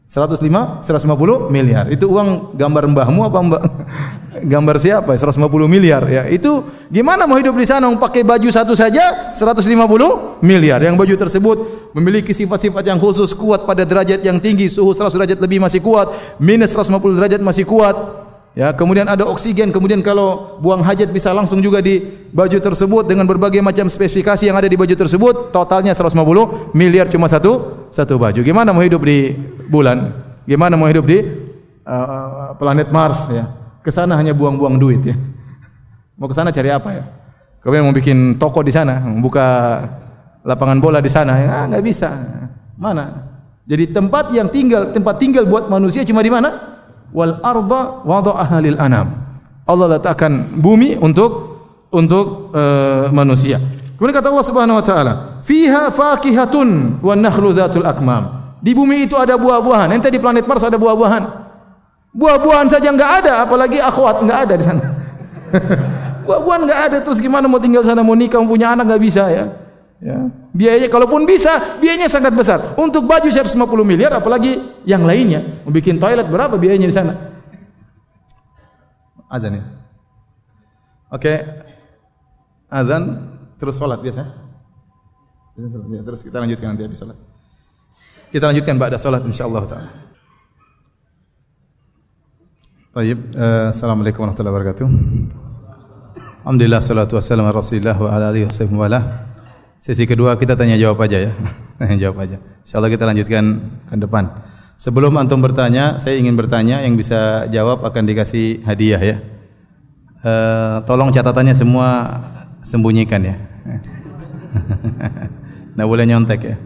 105 150 miliar. Itu uang gambar mbahmu apa mbak? gambar siapa? 150 miliar ya. Itu gimana mau hidup di sana pakai baju satu saja 150 miliar. Yang baju tersebut memiliki sifat-sifat yang khusus, kuat pada derajat yang tinggi, suhu 100 derajat lebih masih kuat, minus 150 derajat masih kuat. Ya, kemudian ada oksigen, kemudian kalau buang hajat bisa langsung juga di baju tersebut dengan berbagai macam spesifikasi yang ada di baju tersebut, totalnya 150 miliar cuma satu satu baju. Gimana mau hidup di bulan? Gimana mau hidup di uh, planet Mars ya? Ke sana hanya buang-buang duit ya. Mau ke sana cari apa ya? Kemudian mau bikin toko di sana, membuka lapangan bola di sana, ya enggak bisa. Mana? Jadi tempat yang tinggal, tempat tinggal buat manusia cuma di mana? wal arda wada'aha lil anam. Allah letakkan bumi untuk untuk uh, manusia. Kemudian kata Allah Subhanahu wa taala, "Fiha fakihatun wan nakhlu dzatul akmam." Di bumi itu ada buah-buahan. Ente di planet Mars ada buah-buahan. Buah-buahan saja enggak ada, apalagi akhwat enggak ada di sana. buah-buahan enggak ada, terus gimana mau tinggal sana mau nikah, mau punya anak enggak bisa ya. Ya. Biayanya kalaupun bisa, biayanya sangat besar. Untuk baju 150 miliar apalagi yang lainnya. Membikin toilet berapa biayanya di sana? Azan ya. Oke. Azan terus salat biasa. Ya, terus kita lanjutkan nanti habis salat. Kita lanjutkan ba'da salat insyaallah taala. Baik, uh, assalamualaikum warahmatullahi wabarakatuh. Alhamdulillah salatu wassalamu ala Rasulillah wa ala alihi wasallam. Sesi kedua kita tanya jawab aja ya. Tanya jawab aja. Insyaallah kita lanjutkan ke depan. Sebelum antum bertanya, saya ingin bertanya yang bisa jawab akan dikasih hadiah ya. E, tolong catatannya semua sembunyikan ya. Nah boleh nyontek ya.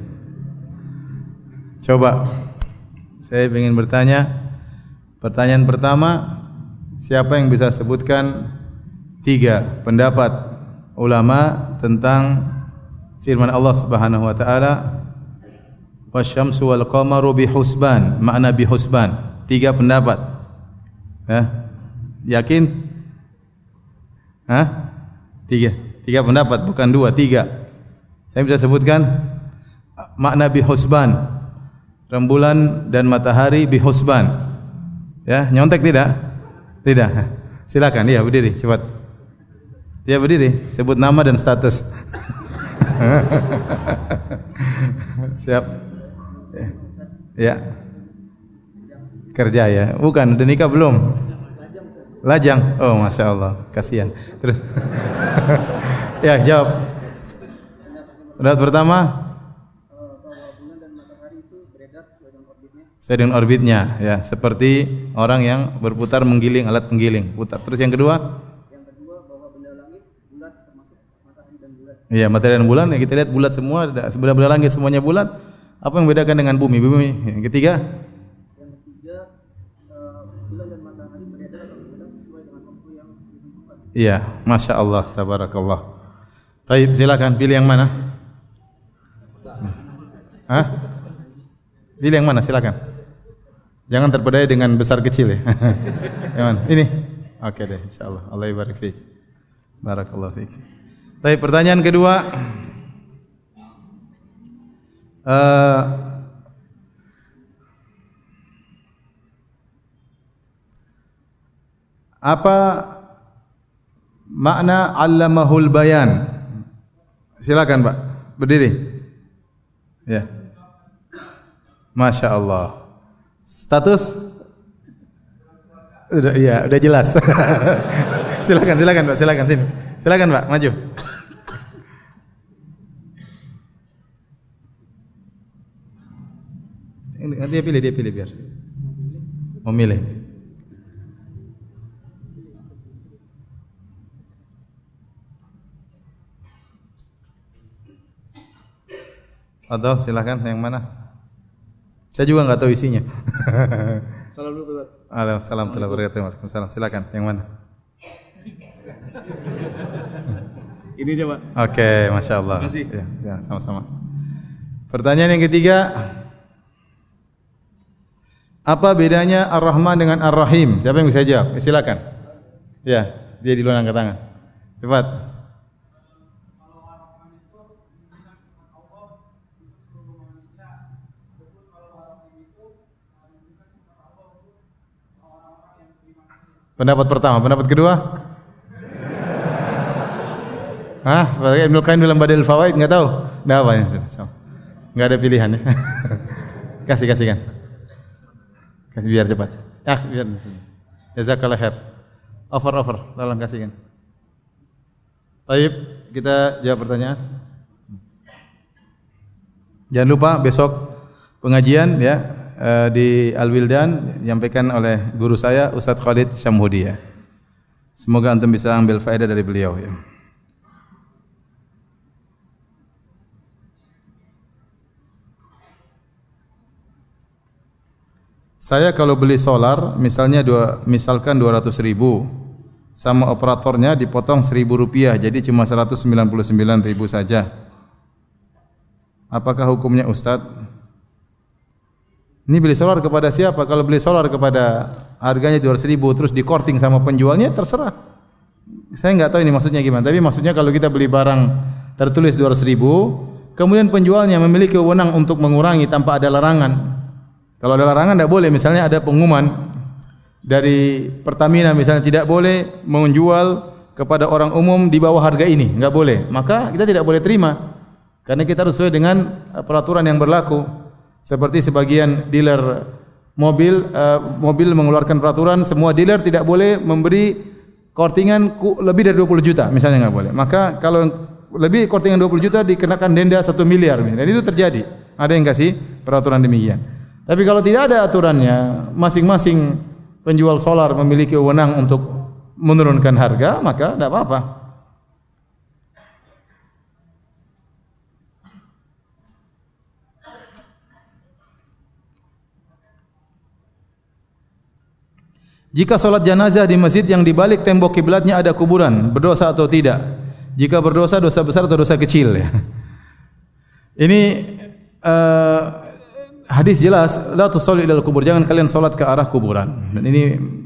Coba. Saya ingin bertanya. Pertanyaan pertama, siapa yang bisa sebutkan tiga pendapat ulama tentang firman Allah Subhanahu wa taala? Wasyamsu wal qamaru bihusban makna bihusban. Tiga pendapat. Ya? Yakin? Hah? tiga. Tiga pendapat bukan dua tiga. Saya bisa sebutkan? Makna bihusban rembulan dan matahari bihusban Ya, nyontek tidak? Tidak. Silakan, iya berdiri, cepat. Ya berdiri, sebut nama dan status. Siap. Ya. Kerja ya. Bukan, udah nikah belum? Lajang. Oh, masya Allah. Kasihan. Terus. ya, jawab. Pendapat pertama. Sesuai dengan orbitnya. Ya, seperti orang yang berputar menggiling alat penggiling. Putar. Terus yang kedua? Yang kedua bahwa benda langit bulat termasuk matahari dan bulan. Iya, matahari dan bulan. Ya, kita lihat bulat semua. Benda-benda langit semuanya bulat. Apa yang membedakan dengan bumi? Bumi. Yang ketiga? Iya, masya Allah, tabarakallah. Taib, silakan pilih yang mana? Hah? Pilih yang mana? Silakan. Jangan terpedaya dengan besar kecil ya. Ini. Oke deh, insya Allah. Ibarik fiik. Barakallah fiik. Taib, pertanyaan kedua. Uh, apa makna allamahul bayan. Silakan Pak, berdiri. Ya. Masya Allah. Status? Udah, iya, udah jelas. silakan, silakan Pak, silakan sini. Silakan Pak, maju. Nanti dia pilih, dia pilih biar. Memilih. Atau silakan yang mana? Saya juga enggak tahu isinya. Salam dulu Ustaz. Waalaikumsalam warahmatullahi wabarakatuh. Silakan yang mana? Ini dia, Pak. Oke, okay, Masya Allah. Terima kasih. Ya, ya, sama-sama. Pertanyaan yang ketiga. Apa bedanya Ar-Rahman dengan Ar-Rahim? Siapa yang bisa jawab? Eh, silakan. Ya, dia di luar angkat tangan. Cepat. Pendapat pertama, pendapat kedua? Hah? Ibnu Qayyim dalam Badal Fawaid enggak tahu? Enggak apa ya? Enggak ada pilihan ya. kasih kasih kan. Kasih biar cepat. Ah, biar. Jazakallah khair. Over over, tolong kasihkan. Baik, kita jawab pertanyaan. Jangan lupa besok pengajian ya uh, di Al Wildan disampaikan oleh guru saya Ustaz Khalid Syamhudi ya. Semoga antum bisa ambil faedah dari beliau ya. Saya kalau beli solar, misalnya dua, misalkan 200 ribu, sama operatornya dipotong 1000 rupiah, jadi cuma 199 ribu saja. Apakah hukumnya Ustadz? Ini beli solar kepada siapa? Kalau beli solar kepada harganya 200 ribu terus di korting sama penjualnya terserah. Saya enggak tahu ini maksudnya gimana. Tapi maksudnya kalau kita beli barang tertulis 200 ribu, kemudian penjualnya memiliki wewenang untuk mengurangi tanpa ada larangan. Kalau ada larangan tidak boleh. Misalnya ada pengumuman dari Pertamina misalnya tidak boleh menjual kepada orang umum di bawah harga ini, enggak boleh. Maka kita tidak boleh terima. Karena kita harus sesuai dengan peraturan yang berlaku. Seperti sebagian dealer mobil uh, mobil mengeluarkan peraturan semua dealer tidak boleh memberi kortingan lebih dari 20 juta misalnya enggak boleh. Maka kalau lebih kortingan 20 juta dikenakan denda 1 miliar. Dan itu terjadi. Ada yang kasih peraturan demikian. Tapi kalau tidak ada aturannya, masing-masing penjual solar memiliki wewenang untuk menurunkan harga, maka tidak apa-apa. Jika solat jenazah di masjid yang di balik tembok kiblatnya ada kuburan, berdosa atau tidak? Jika berdosa, dosa besar atau dosa kecil? Ya. Ini uh, hadis jelas, la tusalli ilal kubur, jangan kalian solat ke arah kuburan. Dan ini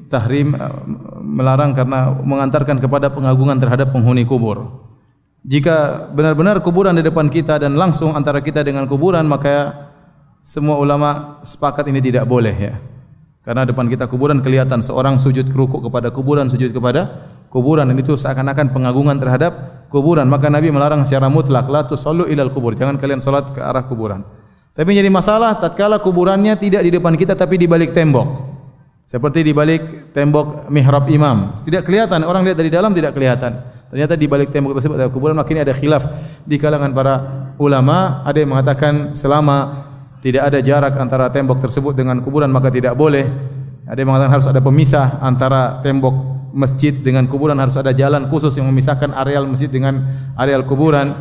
tahrim uh, melarang karena mengantarkan kepada pengagungan terhadap penghuni kubur. Jika benar-benar kuburan di depan kita dan langsung antara kita dengan kuburan, maka semua ulama sepakat ini tidak boleh ya. Karena depan kita kuburan kelihatan seorang sujud rukuk kepada kuburan, sujud kepada kuburan dan itu seakan-akan pengagungan terhadap kuburan. Maka Nabi melarang secara mutlak la tusallu ilal kubur. Jangan kalian salat ke arah kuburan. Tapi jadi masalah tatkala kuburannya tidak di depan kita tapi di balik tembok. Seperti di balik tembok mihrab imam. Tidak kelihatan, orang lihat dari dalam tidak kelihatan. Ternyata di balik tembok tersebut ada kuburan, makanya ada khilaf di kalangan para ulama. Ada yang mengatakan selama tidak ada jarak antara tembok tersebut dengan kuburan maka tidak boleh. Ada yang mengatakan harus ada pemisah antara tembok masjid dengan kuburan harus ada jalan khusus yang memisahkan areal masjid dengan areal kuburan.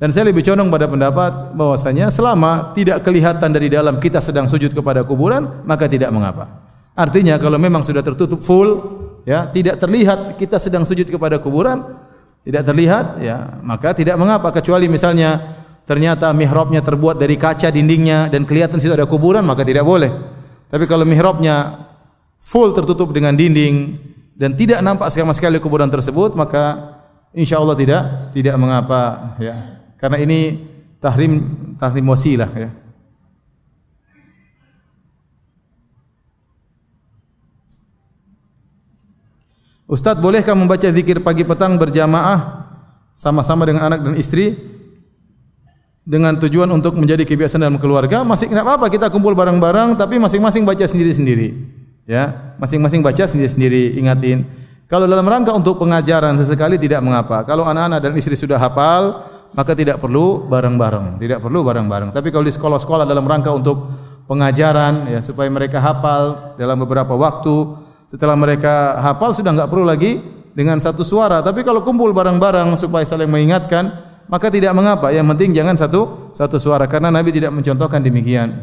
Dan saya lebih condong pada pendapat bahwasanya selama tidak kelihatan dari dalam kita sedang sujud kepada kuburan maka tidak mengapa. Artinya kalau memang sudah tertutup full, ya tidak terlihat kita sedang sujud kepada kuburan, tidak terlihat, ya maka tidak mengapa kecuali misalnya ternyata mihrabnya terbuat dari kaca dindingnya dan kelihatan situ ada kuburan maka tidak boleh. Tapi kalau mihrabnya full tertutup dengan dinding dan tidak nampak sama sekali kuburan tersebut maka insya Allah tidak tidak mengapa ya karena ini tahrim tahrim wasilah ya. Ustaz, bolehkah membaca zikir pagi petang berjamaah sama-sama dengan anak dan istri dengan tujuan untuk menjadi kebiasaan dalam keluarga? Masih tidak apa-apa kita kumpul bareng-bareng tapi masing-masing baca sendiri-sendiri. Ya, masing-masing baca sendiri-sendiri, ingatin. Kalau dalam rangka untuk pengajaran sesekali tidak mengapa. Kalau anak-anak dan istri sudah hafal, maka tidak perlu bareng-bareng, tidak perlu bareng-bareng. Tapi kalau di sekolah-sekolah dalam rangka untuk pengajaran ya supaya mereka hafal dalam beberapa waktu, setelah mereka hafal sudah enggak perlu lagi dengan satu suara. Tapi kalau kumpul bareng-bareng supaya saling mengingatkan, maka tidak mengapa. Yang penting jangan satu satu suara karena Nabi tidak mencontohkan demikian.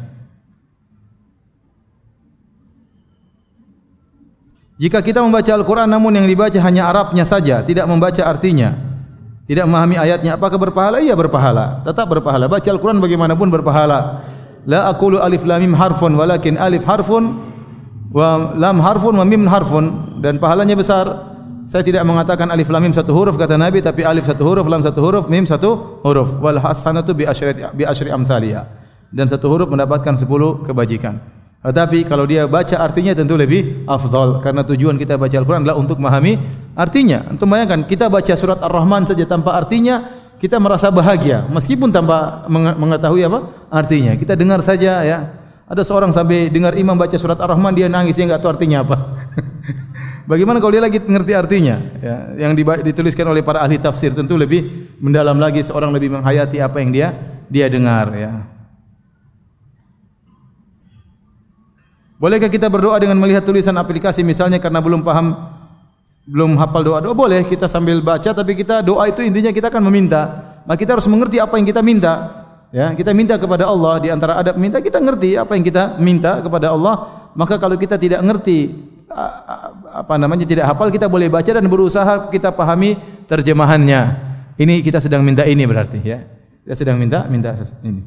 Jika kita membaca Al-Quran namun yang dibaca hanya Arabnya saja, tidak membaca artinya, tidak memahami ayatnya, apakah berpahala? Iya berpahala. Tetap berpahala. Baca Al-Quran bagaimanapun berpahala. La aqulu alif lam mim harfun walakin alif harfun wa lam harfun wa mim harfun dan pahalanya besar. Saya tidak mengatakan alif lam mim satu huruf kata Nabi tapi alif satu huruf, lam satu huruf, mim satu huruf. Wal hasanatu bi asyri bi asyri amsalia. Dan satu huruf mendapatkan sepuluh kebajikan. Tetapi kalau dia baca artinya tentu lebih afdal karena tujuan kita baca Al-Qur'an adalah untuk memahami artinya. Untuk bayangkan kita baca surat Ar-Rahman saja tanpa artinya kita merasa bahagia meskipun tanpa mengetahui apa artinya. Kita dengar saja ya ada seorang sampai dengar imam baca surat Ar-Rahman dia nangis dia enggak tahu artinya apa. Bagaimana kalau dia lagi mengerti artinya? Ya, yang dituliskan oleh para ahli tafsir tentu lebih mendalam lagi seorang lebih menghayati apa yang dia dia dengar ya. Bolehkah kita berdoa dengan melihat tulisan aplikasi misalnya karena belum paham belum hafal doa-doa boleh kita sambil baca tapi kita doa itu intinya kita akan meminta. Maka kita harus mengerti apa yang kita minta. Ya, kita minta kepada Allah di antara adab minta kita ngerti apa yang kita minta kepada Allah. Maka kalau kita tidak ngerti apa namanya tidak hafal kita boleh baca dan berusaha kita pahami terjemahannya. Ini kita sedang minta ini berarti ya. Kita sedang minta minta ini.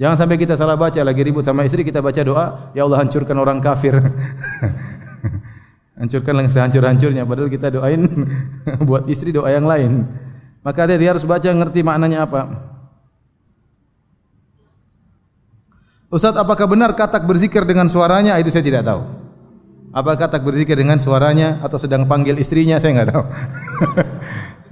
Jangan sampai kita salah baca lagi ribut sama istri kita baca doa, ya Allah hancurkan orang kafir. hancurkan yang sehancur-hancurnya padahal kita doain buat istri doa yang lain maka dia harus baca ngerti maknanya apa Ustaz apakah benar katak berzikir dengan suaranya? Itu saya tidak tahu. Apakah katak berzikir dengan suaranya atau sedang panggil istrinya? Saya enggak tahu.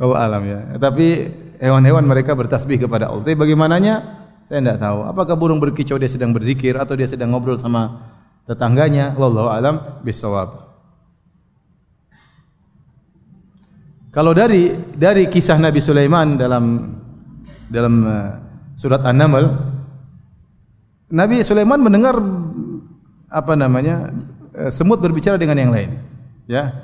Oh alam ya. Tapi hewan-hewan mereka bertasbih kepada Allah. Tapi bagaimananya saya tidak tahu. Apakah burung berkicau dia sedang berzikir atau dia sedang ngobrol sama tetangganya? Wallahu alam bisawab Kalau dari dari kisah Nabi Sulaiman dalam dalam uh, surat An-Naml Nabi Sulaiman mendengar apa namanya uh, semut berbicara dengan yang lain ya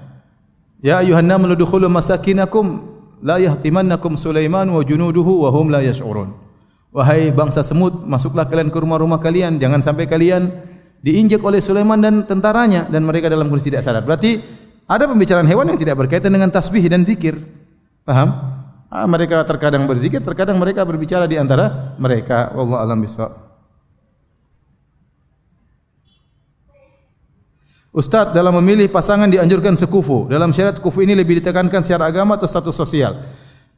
ya ayuhan naml dukhulu masakinakum la yahtimannakum Sulaiman wa junuduhu wa hum la yash'urun wahai bangsa semut masuklah kalian ke rumah-rumah kalian jangan sampai kalian diinjak oleh Sulaiman dan tentaranya dan mereka dalam kondisi tidak sadar berarti ada pembicaraan hewan yang tidak berkaitan dengan tasbih dan zikir. Paham? Ah, mereka terkadang berzikir, terkadang mereka berbicara di antara mereka. Wallahu alam bisawab. Ustaz dalam memilih pasangan dianjurkan sekufu. Dalam syarat kufu ini lebih ditekankan secara agama atau status sosial.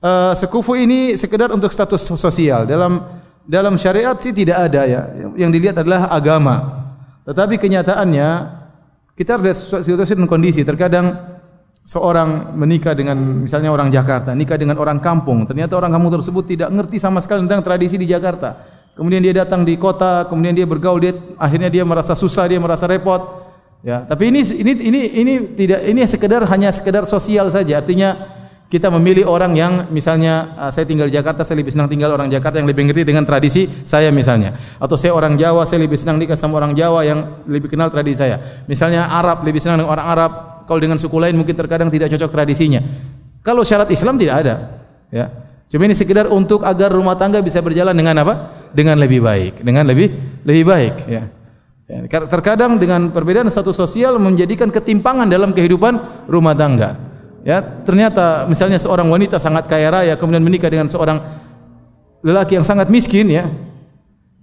Uh, sekufu ini sekedar untuk status sosial. Dalam dalam syariat sih tidak ada ya. Yang dilihat adalah agama. Tetapi kenyataannya kita lihat situasi dan kondisi. Terkadang seorang menikah dengan misalnya orang Jakarta, nikah dengan orang kampung. Ternyata orang kampung tersebut tidak ngerti sama sekali tentang tradisi di Jakarta. Kemudian dia datang di kota, kemudian dia bergaul, dia akhirnya dia merasa susah, dia merasa repot. Ya, tapi ini ini ini ini tidak ini sekedar hanya sekedar sosial saja. Artinya kita memilih orang yang misalnya uh, saya tinggal di Jakarta, saya lebih senang tinggal orang Jakarta yang lebih mengerti dengan tradisi saya misalnya. Atau saya orang Jawa, saya lebih senang nikah sama orang Jawa yang lebih kenal tradisi saya. Misalnya Arab lebih senang dengan orang Arab, kalau dengan suku lain mungkin terkadang tidak cocok tradisinya. Kalau syarat Islam tidak ada, ya. Cuma ini sekedar untuk agar rumah tangga bisa berjalan dengan apa? Dengan lebih baik, dengan lebih lebih baik, ya. Ya, terkadang dengan perbedaan status sosial menjadikan ketimpangan dalam kehidupan rumah tangga. Ya, ternyata misalnya seorang wanita sangat kaya raya kemudian menikah dengan seorang lelaki yang sangat miskin ya.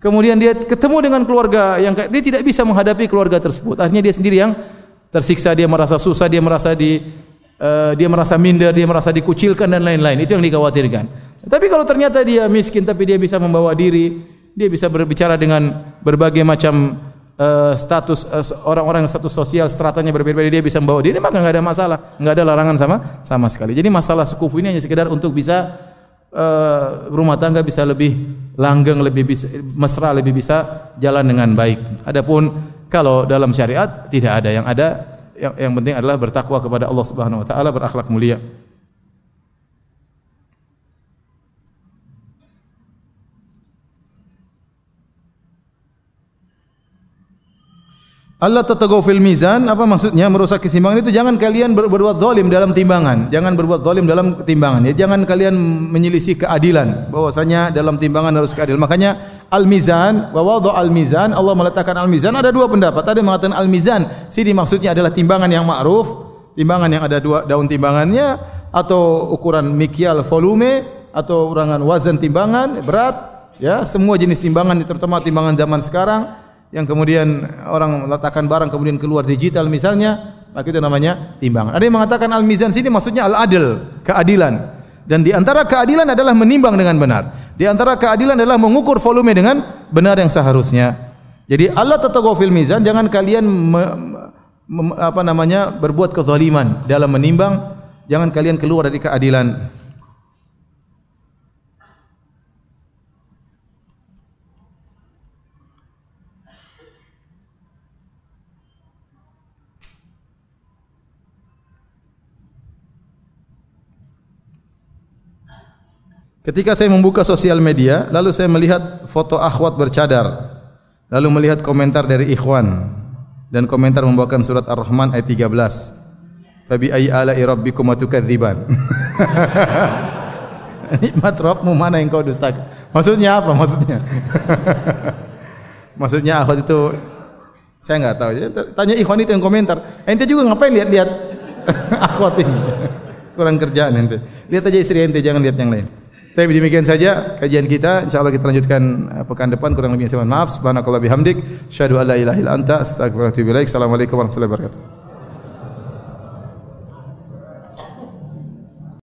Kemudian dia ketemu dengan keluarga yang dia tidak bisa menghadapi keluarga tersebut. Akhirnya dia sendiri yang tersiksa, dia merasa susah, dia merasa di uh, dia merasa minder, dia merasa dikucilkan dan lain-lain. Itu yang dikhawatirkan. Tapi kalau ternyata dia miskin tapi dia bisa membawa diri, dia bisa berbicara dengan berbagai macam uh, status uh, orang-orang status sosial stratanya berbeda-beda dia bisa membawa diri maka enggak ada masalah, enggak ada larangan sama sama sekali. Jadi masalah sekufu ini hanya sekedar untuk bisa uh, rumah tangga bisa lebih langgeng, lebih bisa mesra, lebih bisa jalan dengan baik. Adapun kalau dalam syariat tidak ada yang ada yang, yang penting adalah bertakwa kepada Allah Subhanahu wa taala, berakhlak mulia. Allah tatagaw fil mizan apa maksudnya? Merusak keseimbangan itu jangan kalian ber berbuat zalim dalam timbangan. Jangan berbuat zalim dalam timbangan ya. Jangan kalian menyelisih keadilan. Bahwasanya dalam timbangan harus keadilan. Makanya al mizan wa wadha al mizan Allah meletakkan al mizan ada dua pendapat. Ada yang mengatakan al mizan sini maksudnya adalah timbangan yang ma'ruf timbangan yang ada dua daun timbangannya atau ukuran mikyal volume atau urangan wazan timbangan berat ya. Semua jenis timbangan terutama timbangan zaman sekarang yang kemudian orang letakkan barang kemudian keluar digital misalnya, maka itu namanya timbangan. Ada yang mengatakan al-mizan sini maksudnya al-adil, keadilan. Dan di antara keadilan adalah menimbang dengan benar. Di antara keadilan adalah mengukur volume dengan benar yang seharusnya. Jadi Allah tetap fil mizan, jangan kalian me, me, apa namanya berbuat kezaliman dalam menimbang, jangan kalian keluar dari keadilan. Ketika saya membuka sosial media, lalu saya melihat foto akhwat bercadar. Lalu melihat komentar dari ikhwan dan komentar membawakan surat Ar-Rahman ayat 13. Fabi ayyi ala'i rabbikum atukadziban. Nikmat Rabbmu mana yang kau dustakan? Maksudnya apa maksudnya? maksudnya akhwat itu saya enggak tahu. Tanya ikhwan itu yang komentar. Ente juga ngapain lihat-lihat akhwat ini? Kurang kerjaan ente. Lihat aja istri ente, jangan lihat yang lain. Tapi demikian saja kajian kita. Insyaallah kita lanjutkan uh, pekan depan kurang lebih saya maaf. Subhanakallah bihamdik. Syahadu alla ilaha illa anta ilaik. Assalamualaikum warahmatullahi wabarakatuh.